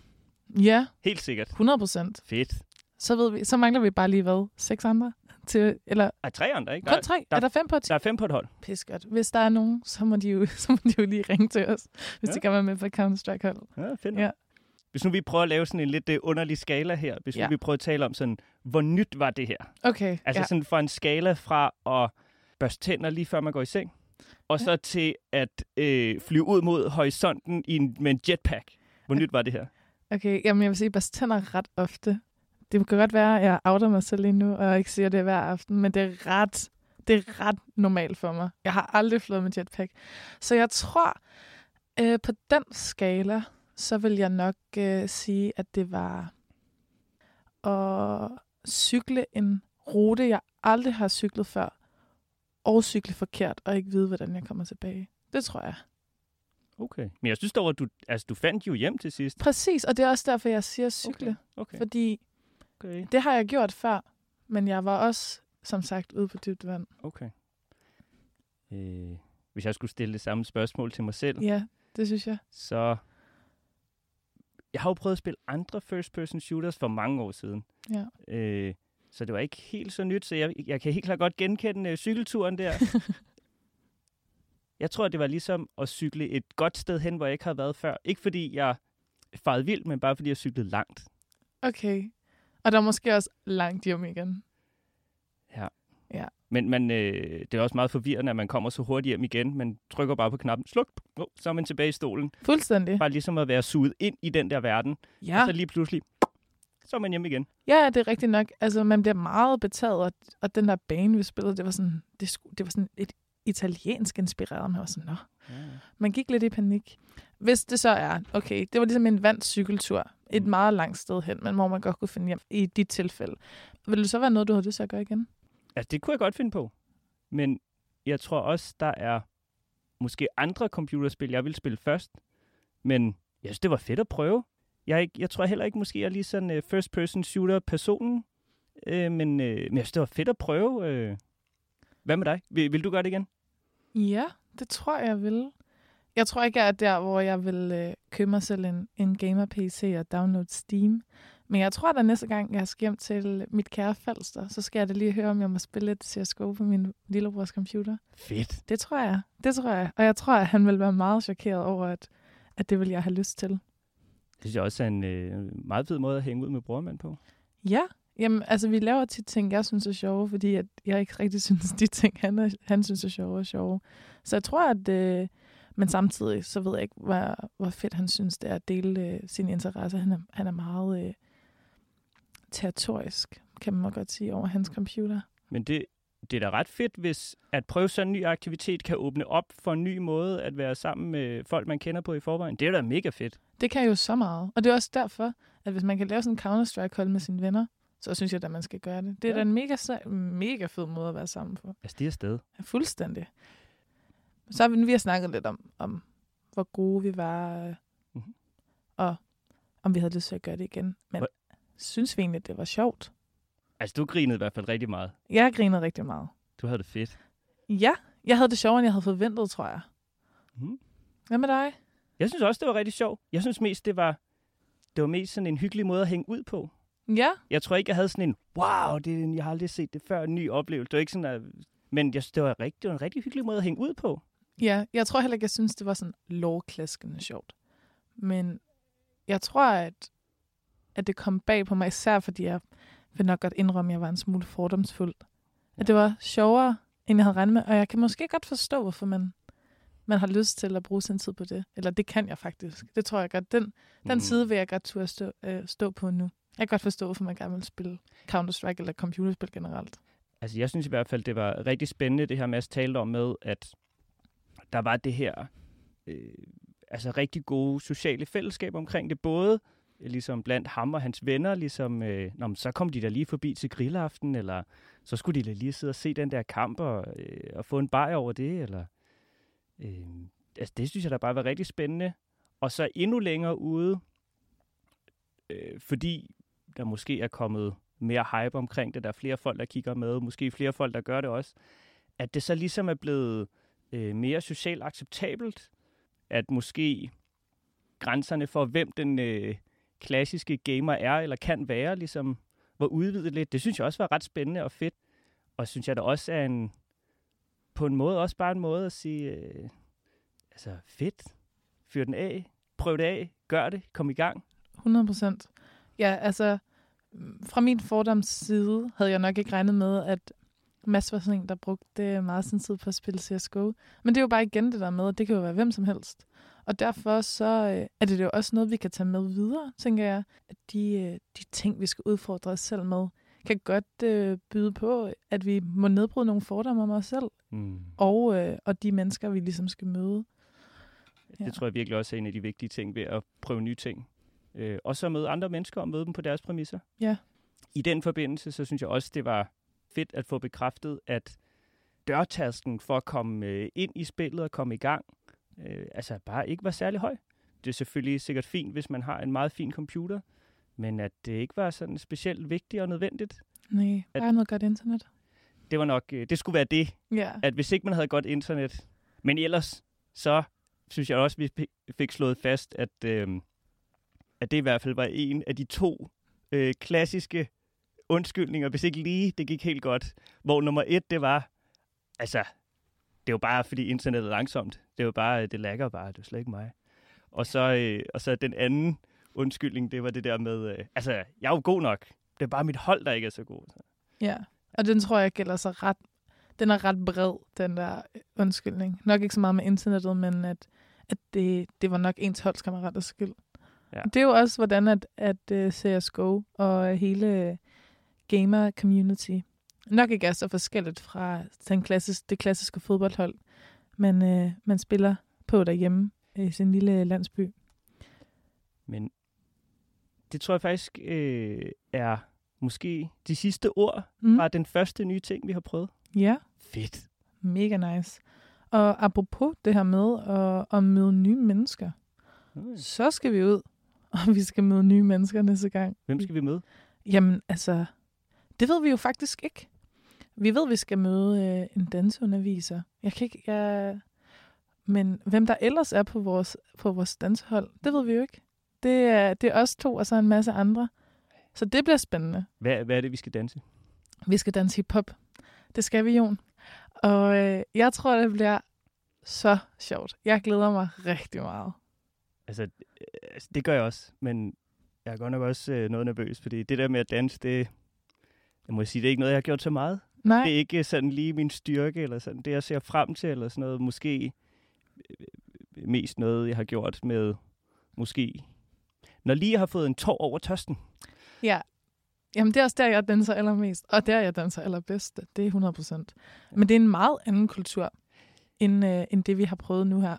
Ja, Helt sikkert. 100 procent. Fedt. Så, ved vi, så mangler vi bare lige, hvad? Seks andre? Til, eller Ej, tre andre, ikke? kun Der, tre? der- er der fem på et der er fem på et hold. Pis godt. Hvis der er nogen, så må de jo, så må de jo lige ringe til os, hvis Ja. de kan være med på Counter-Strike-hold. Ja, fedt. Ja. Hvis nu vi prøver at lave sådan en lidt uh, underlig skala her, hvis ja. Nu vi prøver at tale om sådan, hvor nyt var det her? Okay, Altså ja. sådan fra en skala fra at børste tænder lige før man går i seng, og så til at øh, flyve ud mod horisonten i en, med en jetpack. Hvor nyt var det her? Okay, jamen jeg vil sige, at jeg tænder ret ofte. Det kan godt være, at jeg outer mig selv lige nu, og jeg ikke siger det hver aften, men det er ret, det er ret normalt for mig. Jeg har aldrig flået med jetpack. Så jeg tror, øh, på den skala, så vil jeg nok øh, sige, at det var at cykle en rute, jeg aldrig har cyklet før, og cykle forkert, og ikke vide, hvordan jeg kommer tilbage. Det tror jeg. Okay. Men jeg synes dog, at du, altså, du fandt jo hjem til sidst. Præcis, og det er også derfor, jeg siger cykle. Okay. Fordi Okay. Det har jeg gjort før, men jeg var også, som sagt, ude på dybt vand. okay. Øh, hvis jeg skulle stille det samme spørgsmål til mig selv, Ja, det synes jeg. så... Jeg har jo prøvet at spille andre first-person shooters for mange år siden. Ja. Øh, så det var ikke helt så nyt, så jeg, jeg kan helt klart godt genkende øh, cykelturen der. jeg tror, det var ligesom at cykle et godt sted hen, hvor jeg ikke har været før. Ikke fordi jeg farede vildt, men bare fordi jeg cyklede langt. Okay. Og der er måske også langt hjem igen. Men man, øh, det er også meget forvirrende, at man kommer så hurtigt hjem igen. Man trykker bare på knappen, sluk, oh, så er man tilbage i stolen. Fuldstændig. Bare ligesom at være suget ind i den der verden. Ja. Og så lige pludselig, så er man hjemme igen. ja, det er rigtigt nok. Altså, man bliver meget betaget, og, og den der bane, vi spillede, det var sådan, det, det var sådan et italiensk inspireret. Man var sådan, nå. Ja. Man gik lidt i panik. Hvis det så er, okay, det var ligesom en vandt cykeltur, et meget langt sted hen, men hvor man godt kunne finde hjem i dit tilfælde. Vil det så være noget, du har lyst til at gøre igen? Altså, det kunne jeg godt finde på. Men jeg tror også, der er måske andre computerspil, jeg vil spille først. Men jeg synes, det var fedt at prøve. Jeg, ikke, jeg tror heller ikke, måske jeg er lige sådan uh, first-person shooter-personen. Uh, men, uh, men jeg synes, det var fedt at prøve. Uh. Hvad med dig? Vil, vil du gøre det igen? Ja, det tror jeg, jeg vil. Jeg tror ikke, jeg er der, hvor jeg vil øh, købe mig selv en, en gamer-PC og downloade Steam. Men jeg tror, at næste gang, jeg skal hjem til mit kære Falster, så skal jeg da lige høre, om jeg må spille lidt CSGO på min lillebrors computer. Fedt. Det tror jeg. Det tror jeg. Og jeg tror, at han vil være meget chokeret over, at, at det vil jeg have lyst til. Det synes jeg også er en øh, meget fed måde at hænge ud med brormand på. Ja, Jamen, altså, vi laver tit ting, jeg synes er sjove, fordi at jeg ikke rigtig synes, de ting, han, er, han synes er sjove, er sjove. Så jeg tror, at... Øh, men samtidig, så ved jeg ikke, hvor, hvor fedt han synes, det er at dele øh, sine interesser. Han er, han er meget øh, territorisk, kan man godt sige, over hans computer. Men det, det er da ret fedt, hvis at prøve sådan en ny aktivitet kan åbne op for en ny måde at være sammen med folk, man kender på i forvejen. Det er da mega fedt. Det kan jo så meget. Og det er også derfor, at hvis man kan lave sådan en Counter-Strike-hold med sine venner, så synes jeg, at man skal gøre det. Det er ja. da en mega, mega fed måde at være sammen på. Altså, det er sted. Ja, fuldstændig. Så har vi, vi har snakket lidt om, om hvor gode vi var, mm-hmm. og om vi havde lyst til at gøre det igen. Men Hvor? synes vi egentlig, det var sjovt? Altså, du grinede i hvert fald rigtig meget. Jeg grinede rigtig meget. Du havde det fedt. Ja, jeg havde det sjovere, end jeg havde forventet, tror jeg. Mm. Hvad med dig? Jeg synes også, det var rigtig sjovt. Jeg synes mest, det var, det var mest sådan en hyggelig måde at hænge ud på. Ja. Jeg tror ikke, jeg havde sådan en, wow, det jeg har aldrig set det før, en ny oplevelse. Det var ikke sådan, at, men jeg det var, rigtig, det var en rigtig hyggelig måde at hænge ud på. Ja, jeg tror heller ikke, jeg synes, det var sådan lovklaskende sjovt. Men jeg tror, at, at det kom bag på mig, især fordi jeg vil nok godt indrømme, at jeg var en smule fordomsfuld. At det var sjovere, end jeg havde regnet med, og jeg kan måske godt forstå, hvorfor man, man har lyst til at bruge sin tid på det. Eller det kan jeg faktisk. Det tror jeg godt. Den, den mm. side vil jeg godt turde stå, øh, stå på nu. Jeg kan godt forstå, hvorfor man gerne vil spille Counter-Strike eller computerspil generelt. Altså, jeg synes i hvert fald, det var rigtig spændende, det her Mads talte om med, at der var det her øh, altså rigtig gode sociale fællesskab omkring det. Både øh, ligesom blandt ham og hans venner, ligesom, øh, Nå, så kom de der lige forbi til grillaften, eller så skulle de da lige sidde og se den der kamp og, øh, og få en bajer over det, eller... Øh, altså, det synes jeg da bare var rigtig spændende. Og så endnu længere ude, øh, fordi der måske er kommet mere hype omkring det, der er flere folk, der kigger med, måske flere folk, der gør det også, at det så ligesom er blevet øh, Øh, mere socialt acceptabelt, at måske grænserne for, hvem den øh, klassiske gamer er eller kan være, ligesom var udvidet lidt. Det synes jeg også var ret spændende og fedt. Og synes jeg da også er en, på en måde også bare en måde at sige, øh, altså fedt, fyr den af, prøv det af, gør det, kom i gang. 100 procent. Ja, altså fra min fordoms side havde jeg nok ikke regnet med, at Mads var sådan en, der brugte meget sin tid på at spille CSGO. Men det er jo bare igen det der med, at det kan jo være hvem som helst. Og derfor så øh, er det jo også noget, vi kan tage med videre, tænker jeg. At de, øh, de ting, vi skal udfordre os selv med, kan godt øh, byde på, at vi må nedbryde nogle fordomme om os selv. Mm. Og, øh, og de mennesker, vi ligesom skal møde. Ja. Det tror jeg virkelig også er en af de vigtige ting ved at prøve nye ting. Øh, og så møde andre mennesker og møde dem på deres præmisser. Ja. I den forbindelse, så synes jeg også, det var fedt at få bekræftet, at dørtasken for at komme øh, ind i spillet og komme i gang, øh, altså bare ikke var særlig høj. Det er selvfølgelig sikkert fint, hvis man har en meget fin computer, men at det ikke var sådan specielt vigtigt og nødvendigt. Nej, bare at, noget godt internet. Det var nok, øh, det skulle være det, ja. at hvis ikke man havde godt internet, men ellers, så synes jeg også, vi fik slået fast, at, øh, at det i hvert fald var en af de to øh, klassiske undskyldninger, hvis ikke lige det gik helt godt. Hvor nummer et, det var, altså, det er jo bare, fordi internettet er langsomt. Det er jo bare, det lagger bare, det er slet ikke mig. Og så, øh, og så den anden undskyldning, det var det der med, øh, altså, jeg er jo god nok. Det er bare mit hold, der ikke er så god. Så. Ja, og den tror jeg gælder sig ret, den er ret bred, den der undskyldning. Nok ikke så meget med internettet, men at, at det, det var nok ens holdskammerater skyld. Ja. Det er jo også, hvordan at, at uh, øh, CSGO og hele gamer-community nok ikke er så forskelligt fra den klassiske, det klassiske fodboldhold, man, øh, man spiller på derhjemme. i sin lille landsby. Men det tror jeg faktisk øh, er måske de sidste ord Mm. fra den første nye ting, vi har prøvet. Ja, Fedt. mega nice. Og apropos det her med at, at møde nye mennesker, Mm. så skal vi ud, og vi skal møde nye mennesker næste gang. Hvem skal vi møde? Jamen, altså, det ved vi jo faktisk ikke. Vi ved, vi skal møde øh, en danseunderviser. Jeg kan ikke... Jeg... Men hvem der ellers er på vores, på vores dansehold, det ved vi jo ikke. Det er, det er os to, og så en masse andre. Så det bliver spændende. Hvad, hvad er det, vi skal danse? Vi skal danse hip-hop. Det skal vi, Jon. Og øh, jeg tror, det bliver så sjovt. Jeg glæder mig rigtig meget. Altså, øh, altså, det gør jeg også, men jeg er godt nok også øh, noget nervøs, fordi det der med at danse, det, jeg må sige, det er ikke noget, jeg har gjort så meget. Nej, Det er ikke sådan lige min styrke, eller sådan det, jeg ser frem til, eller sådan noget. Måske øh, mest noget, jeg har gjort med, måske, når lige jeg har fået en tår over tørsten. Ja. Jamen, det er også der, jeg danser allermest. Og der, jeg danser allerbedst. Det er 100 procent. Men det er en meget anden kultur, end, øh, end det, vi har prøvet nu her.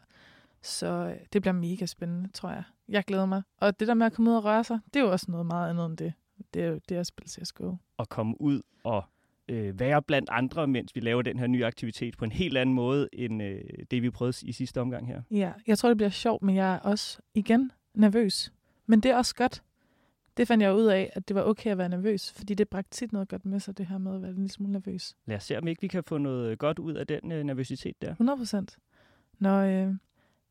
Så øh, det bliver mega spændende, tror jeg. Jeg glæder mig. Og det der med at komme ud og røre sig, det er jo også noget meget andet end det. Det er jo det at spille CSGO. at komme ud og øh, være blandt andre, mens vi laver den her nye aktivitet på en helt anden måde, end øh, det, vi prøvede i sidste omgang her. Ja, jeg tror, det bliver sjovt, men jeg er også igen nervøs. Men det er også godt. Det fandt jeg ud af, at det var okay at være nervøs, fordi det bragte tit noget godt med sig, det her med at være en lille smule nervøs. Lad os se, om ikke vi kan få noget godt ud af den øh, nervøsitet der. 100 procent. Nå, øh,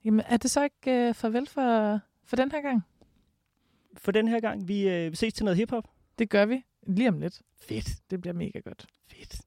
jamen, er det så ikke øh, farvel for, for den her gang? For den her gang, vi øh, ses til noget hiphop. Det gør vi lige om lidt. Fedt. Det bliver mega godt. Fedt.